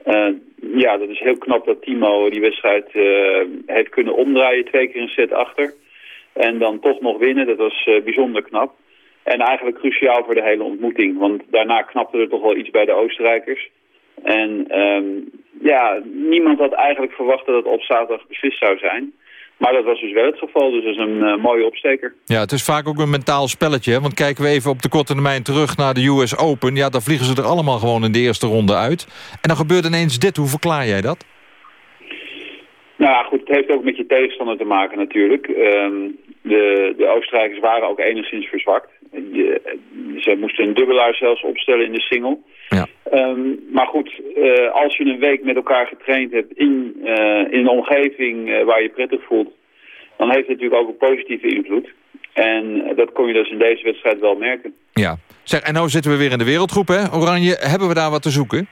Eh, ja, dat is heel knap dat Timo die wedstrijd eh, heeft kunnen omdraaien, twee keer een set achter. En dan toch nog winnen, dat was eh, bijzonder knap. En eigenlijk cruciaal voor de hele ontmoeting, want daarna knapte er toch wel iets bij de Oostenrijkers. En ehm, ja, niemand had eigenlijk verwacht dat het op zaterdag beslist zou zijn. Maar dat was dus wel het geval, dus dat is een eh, mooie opsteker. Ja, het is vaak ook een mentaal spelletje. Hè? Want kijken we even op de korte termijn terug naar de US Open. Ja, dan vliegen ze er allemaal gewoon in de eerste ronde uit. En dan gebeurt ineens dit. Hoe verklaar jij dat? Nou ja, goed, het heeft ook met je tegenstander te maken natuurlijk. Ehm, de, de Oostenrijkers waren ook enigszins verzwakt. Je- ze moesten een dubbelaar zelfs opstellen in de single. Ja. Ehm, maar goed, eh, als je een week met elkaar getraind hebt in, eh, in een omgeving eh, waar je prettig voelt, dan heeft het natuurlijk ook een positieve invloed. En dat kon je dus in deze wedstrijd wel merken. Ja. Zeg, en nou zitten we weer in de wereldgroep, hè? Oranje, hebben we daar wat te zoeken?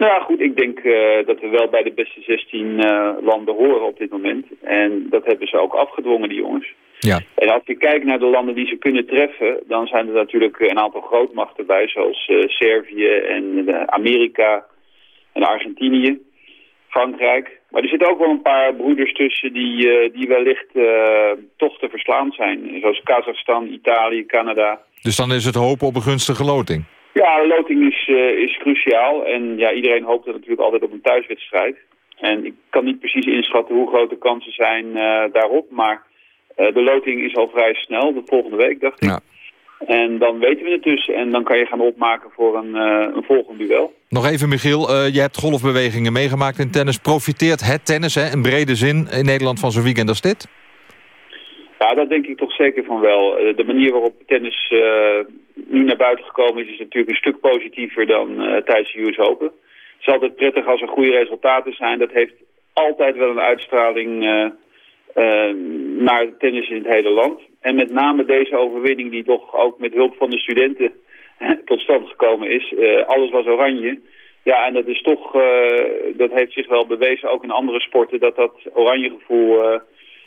Nou ja, goed, ik denk dat we wel bij de beste 16 eh, landen horen op dit moment. En dat hebben ze ook afgedwongen, die jongens. Ja. En als je kijkt naar de landen die ze kunnen treffen, dan zijn er natuurlijk een aantal grootmachten bij, zoals eh, Servië en eh, Amerika en Argentinië, Frankrijk. Maar er zitten ook wel een paar broeders tussen die, eh, die wellicht toch te verslaan zijn. Zoals Kazachstan, Italië, Canada. Dus dan is het hopen op een gunstige loting. Ja, de loting is, is cruciaal. En ja, iedereen hoopt er natuurlijk altijd op een thuiswedstrijd. En ik kan niet precies inschatten hoe groot de kansen zijn daarop. Maar de loting is al vrij snel, de volgende week dacht ik. Ja. En dan weten we het dus. En dan kan je gaan opmaken voor een, eh, een volgend duel. Nog even, Michiel. eh, je hebt golfbewegingen meegemaakt in tennis. Profiteert het tennis hè, in brede zin in Nederland van zo'n weekend als dit? Ja, dat denk ik toch zeker van wel. Eh, De manier waarop tennis eh, nu naar buiten gekomen is, is natuurlijk een stuk positiever dan eh, tijdens de US Open. Het is altijd prettig als er goede resultaten zijn. Dat heeft altijd wel een uitstraling eh, eh, naar tennis in het hele land. En met name deze overwinning die toch ook met hulp van de studenten tot stand gekomen is. Eh, alles was oranje. Ja, en dat is toch, eh, dat heeft zich wel bewezen ook in andere sporten, dat dat oranje gevoel eh,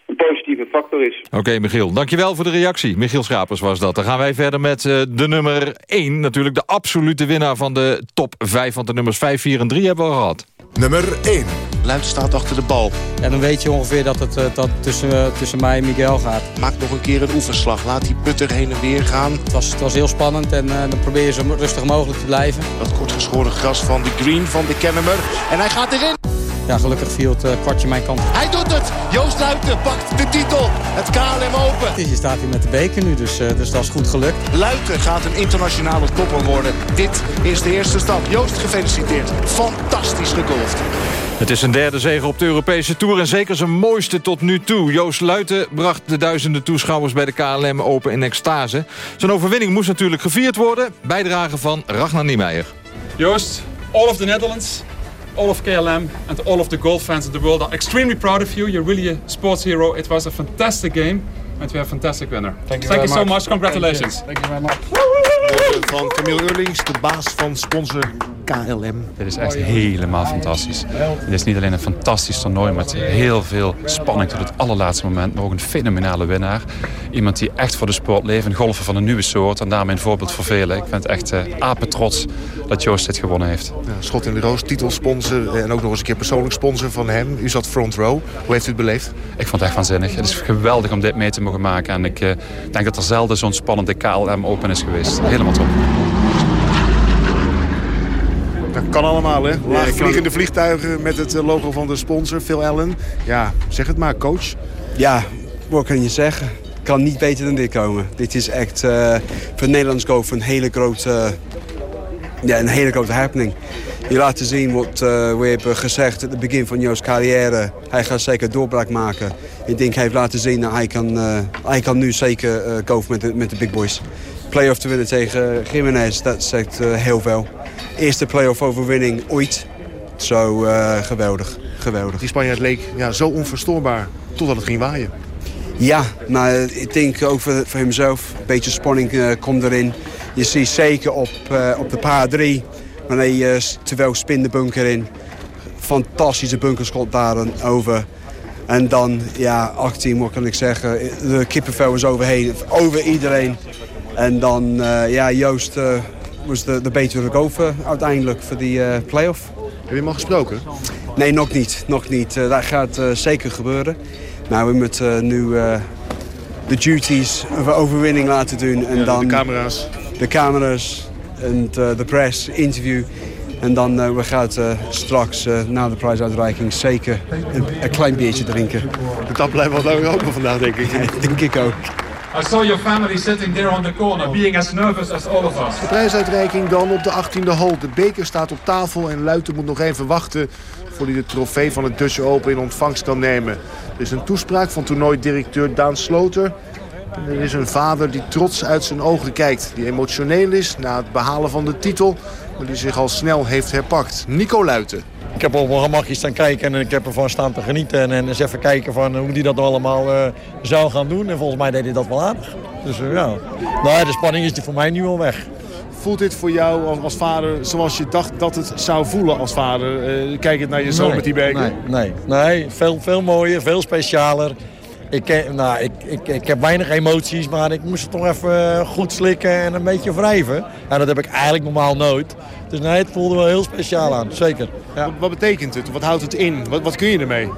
een positieve factor is. Oké, Michiel. Dankjewel voor de reactie. Michiel Schrapers was dat. Dan gaan wij verder met eh, de nummer 1. Natuurlijk de absolute winnaar van de top 5. Want de nummers 5, 4 en 3 hebben we al gehad. Nummer 1. Luid staat achter de bal. En dan weet je ongeveer dat het eh, dat tussen, eh, tussen mij en Miguel gaat. Maak nog een keer een oefenslag. Laat die putter heen en weer gaan. Het was, het was heel spannend en eh, dan probeer je zo rustig mogelijk te blijven. Dat kort geschoren gras van de green van de Kennemer. En hij gaat erin. Ja, gelukkig viel het eh, kwartje mijn kant. Hij doet het. Joost Luiten pakt de titel. Het KLM Open. Je staat hier met de beker nu, dus, eh, dus dat is goed gelukt. Luiten gaat een internationale topper worden. Dit is de eerste stap. Joost, gefeliciteerd. Fantastisch gegolfd. Het is een derde zege op de Europese Tour en zeker zijn mooiste tot nu toe. Joost Luiten bracht de duizenden toeschouwers bij de KLM Open in extase. Zijn overwinning moest natuurlijk gevierd worden. Bijdrage van Ragnar Niemeyer. Joost, all of the Netherlands, all of KLM, and all of the golf fans in the world are extremely proud of you. You're really a sports hero. It was a fantastic game, and we have a fantastic winner. Thank you Thank very you so much. much. Congratulations. Thank you very much. Van Camille Eurlings, de baas van sponsor KLM. Dit is echt helemaal fantastisch. Het is niet alleen een fantastisch toernooi met heel veel spanning tot het allerlaatste moment, maar ook een fenomenale winnaar. Iemand die echt voor de sport leeft, een golfer van een nieuwe soort en daarmee een voorbeeld voor velen. Ik vind het echt uh, apetrots dat Joost dit gewonnen heeft. Ja, Schot in de Roos, titelsponsor en ook nog eens een keer persoonlijk sponsor van hem. U zat front row. Hoe heeft u het beleefd? Ik vond het echt waanzinnig. Het is geweldig om dit mee te mogen maken en ik uh, denk dat er zelden zo'n spannende KLM Open is geweest. Helemaal top. Dat kan allemaal, hè? Laagvliegende vliegtuigen met het eh, logo van de sponsor, Phil Allen. Ja, zeg het maar, coach. Ja, wat kan je zeggen? Kan niet beter dan dit komen. Dit is echt uh, voor Nederlands golf een hele grote, uh, ja, een hele grote happening. Je laat zien wat uh, we hebben gezegd at het begin van Joost carrière. Hij gaat zeker doorbraak maken. Ik denk hij heeft laten zien dat hij kan, hij kan nu zeker golfen met de, met de big boys. Playoff te winnen tegen Jiménez, dat zegt heel veel. Eerste playoff overwinning ooit. Zo geweldig, geweldig. Die Spanjaard leek ja, zo onverstoorbaar totdat het ging waaien. Ja, maar ik denk ook voor, voor hemzelf. Een beetje spanning uh, komt erin. Je ziet zeker op, uh, op de paar 3, wanneer je terwijl spin de bunker in. Fantastische bunkerschot daar over. En dan, ja, 18, wat kan ik zeggen. De kippenvel is overheen, over iedereen. En dan, ja, Joost was de, de betere golfer uiteindelijk voor die play-off. Heb je hem al gesproken? Nee, nog niet. Nog niet. dat gaat zeker gebeuren. Nou, we moeten uh, nu uh, de duties van overwinning laten doen. En ja, dan de camera's. De camera's en uh, de press, interview. En dan we gaan straks na de prijsuitreiking zeker een, een, klein biertje drinken. De tap blijft wel open vandaag, denk ik. Ja, denk ik ook. I saw your family sitting there on the corner, being as nervous as all of us. De prijsuitreiking dan op de 18e hole. De beker staat op tafel en Luiten moet nog even wachten... voor hij de trofee van het Dutch Open in ontvangst kan nemen. Er is een toespraak van toernooidirecteur Daan Sloter. En er is een vader die trots uit zijn ogen kijkt. Die emotioneel is na het behalen van de titel. Maar die zich al snel heeft herpakt. Nico Luiten. Ik heb op mijn gemakje staan kijken en ik heb ervan staan te genieten. En, en eens even kijken van hoe hij dat allemaal uh, zou gaan doen. En volgens mij deed hij dat wel aardig. Dus uh, ja, nou, de spanning is voor mij nu al weg. Voelt dit voor jou als, als vader zoals je dacht dat het zou voelen als vader? Uh, kijkend naar je zoon Nee, met die beker. Nee, nee, nee veel, veel mooier, veel specialer. Ik, nou, ik, ik, ik heb weinig emoties, maar ik moest het toch even eh, goed slikken en een beetje wrijven. En dat heb ik eigenlijk normaal nooit. Dus nee, het voelde wel heel speciaal aan, zeker. Wat, wat betekent het? Wat houdt het in? Wat, wat kun je ermee?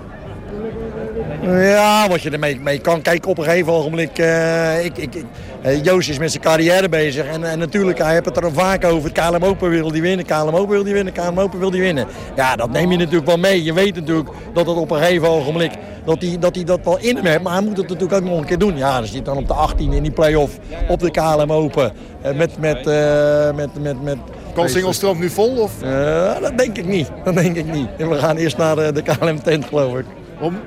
Ja, wat je ermee mee kan. Kijk, op een gegeven ogenblik... eh, ik, ik, ik- Joost is met zijn carrière bezig. En, en natuurlijk, hij heeft het er vaak over. Het KLM Open wil die winnen, KLM Open wil die winnen, KLM Open wil die winnen. Ja, dat neem je natuurlijk wel mee. Je weet natuurlijk dat het op een gegeven ogenblik... dat hij dat, hij dat wel in hem heeft. Maar hij moet het natuurlijk ook nog een keer doen. Ja, dan zit dan op de 18 in die play-off op de KLM Open. eh, met... met, eh, met, met, met Kan nu vol? Of? Eh, dat denk ik niet. Dat denk ik niet. We gaan eerst naar de, de KLM-tent, geloof ik. Om?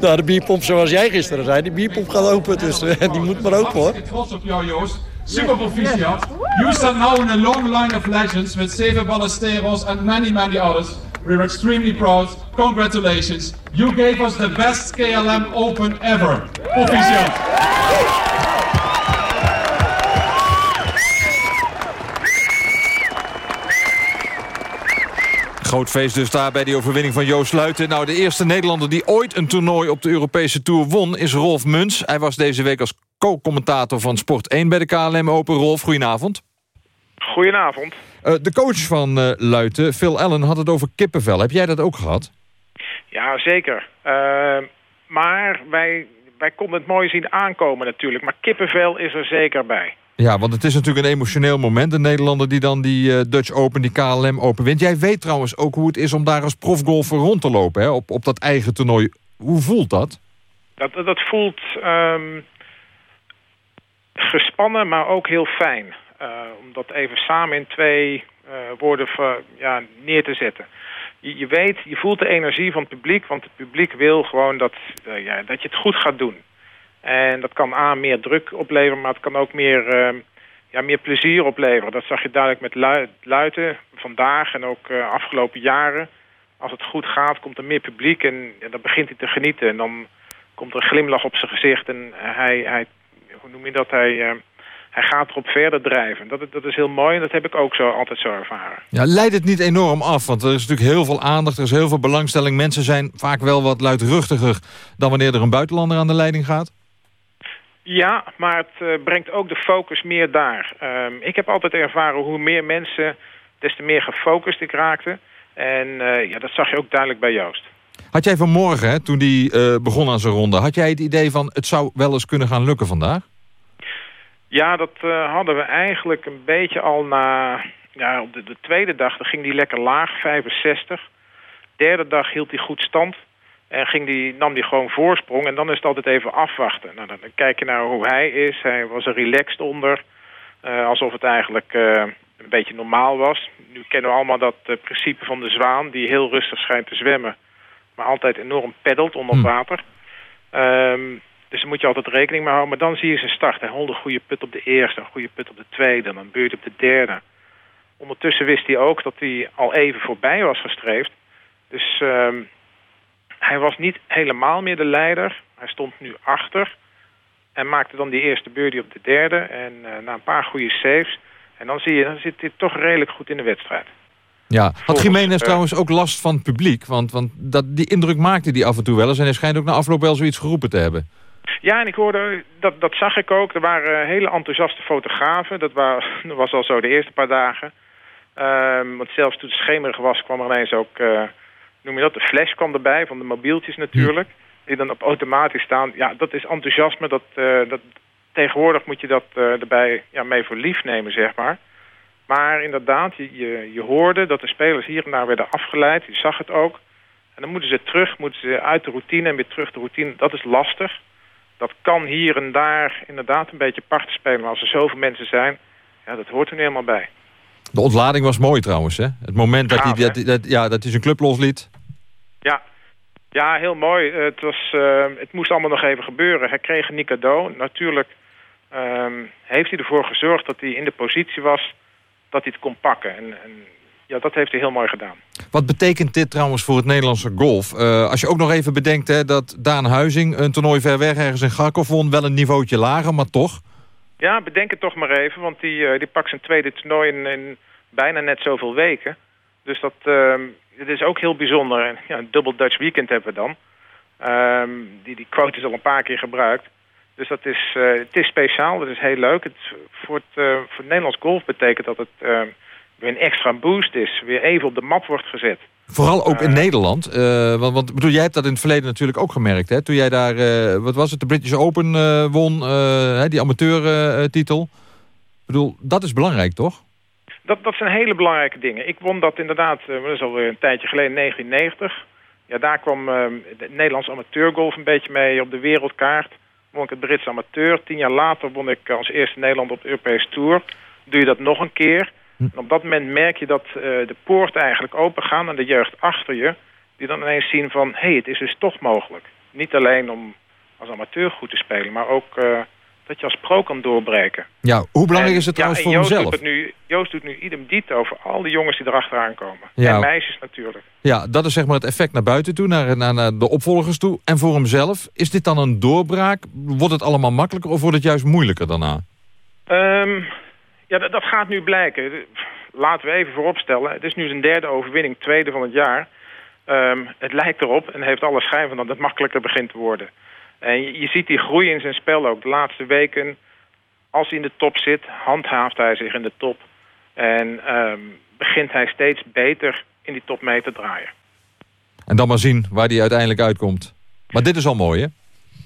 Nou, de bierpomp zoals jij gisteren zei. Die bierpomp gaat open, dus eh, die moet maar open hoor. Trots op jou, Joost. Super proficiat. You stand now in a long line of legends with Seve Ballesteros and many, many others. We're extremely proud. Congratulations. You gave us the best KLM Open ever. Proficiat. Groot feest dus daar bij die overwinning van Joost Luiten. Nou, de eerste Nederlander die ooit een toernooi op de Europese Tour won... is Rolf Muns. Hij was deze week als co-commentator van Sport 1 bij de KLM Open. Rolf, goedenavond. Goedenavond. Eh, de coach van eh, Luiten, Phil Allen, had het over kippenvel. Heb jij dat ook gehad? Ja, zeker. Eh, maar wij, wij konden het mooi zien aankomen natuurlijk. Maar kippenvel is er zeker bij. Ja, want het is natuurlijk een emotioneel moment. Een Nederlander die dan die eh, Dutch Open, die KLM Open wint. Jij weet trouwens ook hoe het is om daar als profgolfer rond te lopen. Hè? Op, op dat eigen toernooi. Hoe voelt dat? Dat, dat voelt ehm, gespannen, maar ook heel fijn. Eh, om dat even samen in twee eh, woorden ja, neer te zetten. Je, je weet, je voelt de energie van het publiek, want het publiek wil gewoon dat, ja, dat je het goed gaat doen. En dat kan A, meer druk opleveren, maar het kan ook meer, ehm, ja, meer plezier opleveren. Dat zag je duidelijk met Lu- Luiten vandaag en ook eh, afgelopen jaren. Als het goed gaat, komt er meer publiek en dan begint hij te genieten. En dan komt er een glimlach op zijn gezicht en hij, hij hoe noem je dat, hij, eh, hij gaat erop verder drijven. Dat, dat is heel mooi en dat heb ik ook zo, altijd zo ervaren. Ja, leidt het niet enorm af? Want er is natuurlijk heel veel aandacht, er is heel veel belangstelling. Mensen zijn vaak wel wat luidruchtiger dan wanneer er een buitenlander aan de leiding gaat. Ja, maar het eh, brengt ook de focus meer daar. Ehm, ik heb altijd ervaren hoe meer mensen, des te meer gefocust ik raakte. En eh, ja, dat zag je ook duidelijk bij Joost. Had jij vanmorgen, hè, toen die eh, begon aan zijn ronde... had jij het idee van het zou wel eens kunnen gaan lukken vandaag? Ja, dat hadden we eigenlijk een beetje al na... Ja, op de, de tweede dag dan ging hij lekker laag, 65. Derde dag hield hij goed stand. En ging die, nam hij gewoon voorsprong. En dan is het altijd even afwachten. Nou, dan, kijk je naar hoe hij is. Hij was er relaxed onder. Eh, alsof het eigenlijk eh, een beetje normaal was. Nu kennen we allemaal dat eh, principe van de zwaan... die heel rustig schijnt te zwemmen. Maar altijd enorm peddelt onder water. Ehm, dus daar moet je altijd rekening mee houden. Maar dan zie je zijn start. Hij holde een goede put op de eerste, een goede put op de tweede... dan een beurt op de derde. Ondertussen wist hij ook dat hij al even voorbij was gestreefd. Dus ehm, hij was niet helemaal meer de leider. Hij stond nu achter. En maakte dan die eerste birdie op de derde. En eh, na een paar goede saves. En dan zie je, dan zit hij toch redelijk goed in de wedstrijd. Ja. Had Jiménez eh, trouwens ook last van het publiek? Want, want dat, die indruk maakte hij af en toe wel eens. En hij schijnt ook na afloop wel zoiets geroepen te hebben. Ja, en ik hoorde, dat, dat zag ik ook. Er waren hele enthousiaste fotografen. Dat, wa- dat was al zo de eerste paar dagen. Ehm, want zelfs toen het schemerig was, kwam er ineens ook, eh, noem je dat, de flash kwam erbij van de mobieltjes natuurlijk. Die dan op automatisch staan. Ja, dat is enthousiasme. Dat, eh, dat, tegenwoordig moet je dat eh, erbij ja, mee voor lief nemen, zeg maar. Maar inderdaad, je, je, je hoorde dat de spelers hier en daar werden afgeleid. Je zag het ook. En dan moeten ze terug, moeten ze uit de routine en weer terug de routine. Dat is lastig. Dat kan hier en daar inderdaad een beetje parten spelen. Maar als er zoveel mensen zijn, ja, dat hoort er nu helemaal bij. De ontlading was mooi trouwens. Hè? Het moment dat, hij, dat, dat, ja, dat hij zijn club losliet. Ja, ja heel mooi. Het, was, eh, het moest allemaal nog even gebeuren. Hij kreeg een niet cadeau. Natuurlijk ehm, heeft hij ervoor gezorgd dat hij in de positie was dat hij het kon pakken. En, en ja, dat heeft hij heel mooi gedaan. Wat betekent dit trouwens voor het Nederlandse golf? Eh, als je ook nog even bedenkt hè, dat Daan Huizing een toernooi ver weg ergens in Garkov won. Wel een niveautje lager, maar toch. Ja, bedenk het toch maar even, want die, eh, die pakt zijn tweede toernooi in, in bijna net zoveel weken. Dus dat ehm, het is ook heel bijzonder. Ja, een dubbel Dutch weekend hebben we dan. Ehm, die, die quote is al een paar keer gebruikt. Dus dat is, eh, het is speciaal, dat is heel leuk. Het, voor, het, eh, voor Nederlands golf betekent dat het ehm, weer een extra boost is. Weer even op de map wordt gezet. Vooral ook in Nederland. eh, want, want bedoel, jij hebt dat in het verleden natuurlijk ook gemerkt. Hè? Toen jij daar, eh, wat was het, de British Open eh, won, eh, die amateurtitel. Ik bedoel, dat is belangrijk, toch? Dat, dat zijn hele belangrijke dingen. Ik won dat inderdaad, eh, dat is alweer een tijdje geleden, 1990. Ja, daar kwam eh, het Nederlands amateurgolf een beetje mee op de wereldkaart. Won ik het Britse amateur. Tien jaar later won ik als eerste Nederland op de Europese Tour. Doe je dat nog een keer. En op dat moment merk je dat eh, de poorten eigenlijk open gaan... en de jeugd achter je, die dan ineens zien van... hé, hey, het is dus toch mogelijk. Niet alleen om als amateur goed te spelen... maar ook eh, dat je als pro kan doorbreken. Ja, hoe belangrijk En- is het trouwens en voor Joost hemzelf? Doet nu, Joost doet nu idem dito over al die jongens die erachteraan komen. Ja. En meisjes natuurlijk. Ja, dat is zeg maar het effect naar buiten toe, naar, naar, naar de opvolgers toe. En voor hemzelf, is dit dan een doorbraak? Wordt het allemaal makkelijker of wordt het juist moeilijker daarna? Ehm, ja, dat, dat gaat nu blijken. Laten we even vooropstellen. Het is nu zijn derde overwinning, tweede van het jaar. Ehm, het lijkt erop en heeft alle schijn van dat het makkelijker begint te worden. En je, je ziet die groei in zijn spel ook. De laatste weken, als hij in de top zit, handhaaft hij zich in de top. En ehm, begint hij steeds beter in die top mee te draaien. En dan maar zien waar die uiteindelijk uitkomt. Maar dit is al mooi, hè?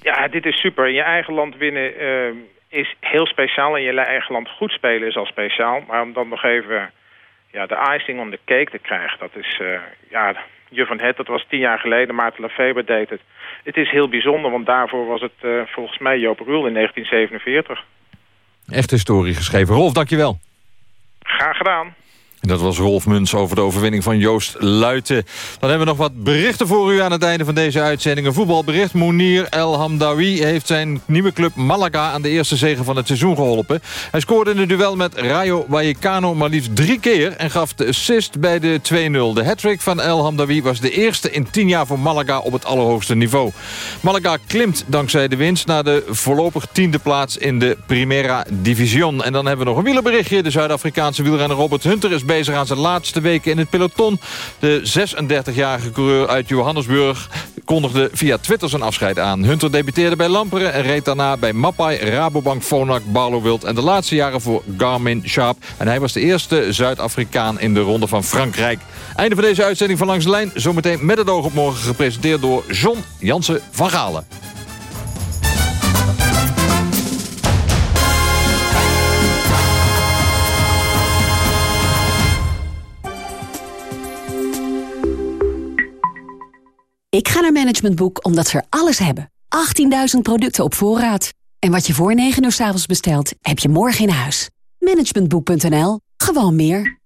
Ja, dit is super. In je eigen land winnen ehm, is heel speciaal. In je eigen land goed spelen is al speciaal. Maar om dan nog even ja, de icing on the cake te krijgen, dat is... eh, ja, Je van Het, dat was tien jaar geleden. Maarten Lefeber deed het. Het is heel bijzonder, want daarvoor was het eh, volgens mij Joop Ruul in 1947. Echt historie geschreven. Rolf, dankjewel. Graag gedaan. En dat was Rolf Muns over de overwinning van Joost Luiten. Dan hebben we nog wat berichten voor u aan het einde van deze uitzending. Een voetbalbericht. Mounir El Hamdawi heeft zijn nieuwe club Malaga... aan de eerste zege van het seizoen geholpen. Hij scoorde in het duel met Rayo Vallecano maar liefst drie keer... en gaf de assist bij de 2-0. De hattrick van El Hamdawi was de eerste in tien jaar voor Malaga... op het allerhoogste niveau. Malaga klimt dankzij de winst naar de voorlopig tiende plaats... in de Primera Division. En dan hebben we nog een wielerberichtje. De Zuid-Afrikaanse wielrenner Robert Hunter is bezig aan zijn laatste weken in het peloton. De 36-jarige coureur uit Johannesburg kondigde via Twitter zijn afscheid aan. Hunter debuteerde bij Lamperen en reed daarna bij Mappai, Rabobank, Phonak, Barlowild... en de laatste jaren voor Garmin Sharp. En hij was de eerste Zuid-Afrikaan in de Ronde van Frankrijk. Einde van deze uitzending van Langs de Lijn. Zometeen met het oog op morgen gepresenteerd door John Jansen van Galen. Ik ga naar Management Boek omdat ze er alles hebben. 18.000 producten op voorraad. En wat je voor 9 uur s avonds bestelt, heb je morgen in huis. Managementboek.nl. Gewoon meer.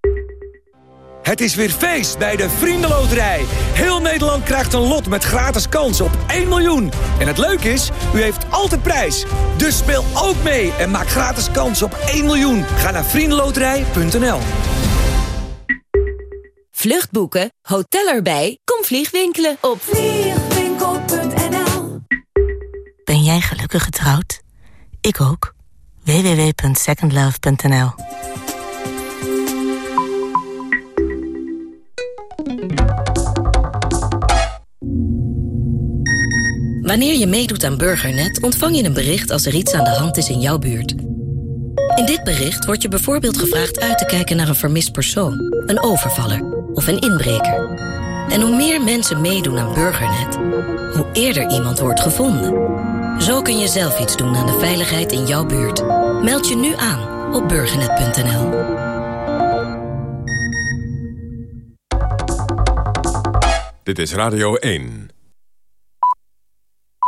Het is weer feest bij de Vriendenloterij. Heel Nederland krijgt een lot met gratis kans op 1 miljoen. En het leuke is, u heeft altijd prijs. Dus speel ook mee en maak gratis kans op 1 miljoen. Ga naar vriendenloterij.nl Vluchtboeken, hotel erbij, kom vliegwinkelen op vliegwinkel.nl Ben jij gelukkig getrouwd? Ik ook. www.secondlove.nl Wanneer je meedoet aan Burgernet ontvang je een bericht als er iets aan de hand is in jouw buurt. In dit bericht wordt je bijvoorbeeld gevraagd uit te kijken naar een vermist persoon, een overvaller of een inbreker. En hoe meer mensen meedoen aan Burgernet, hoe eerder iemand wordt gevonden. Zo kun je zelf iets doen aan de veiligheid in jouw buurt. Meld je nu aan op burgernet.nl. Dit is Radio 1.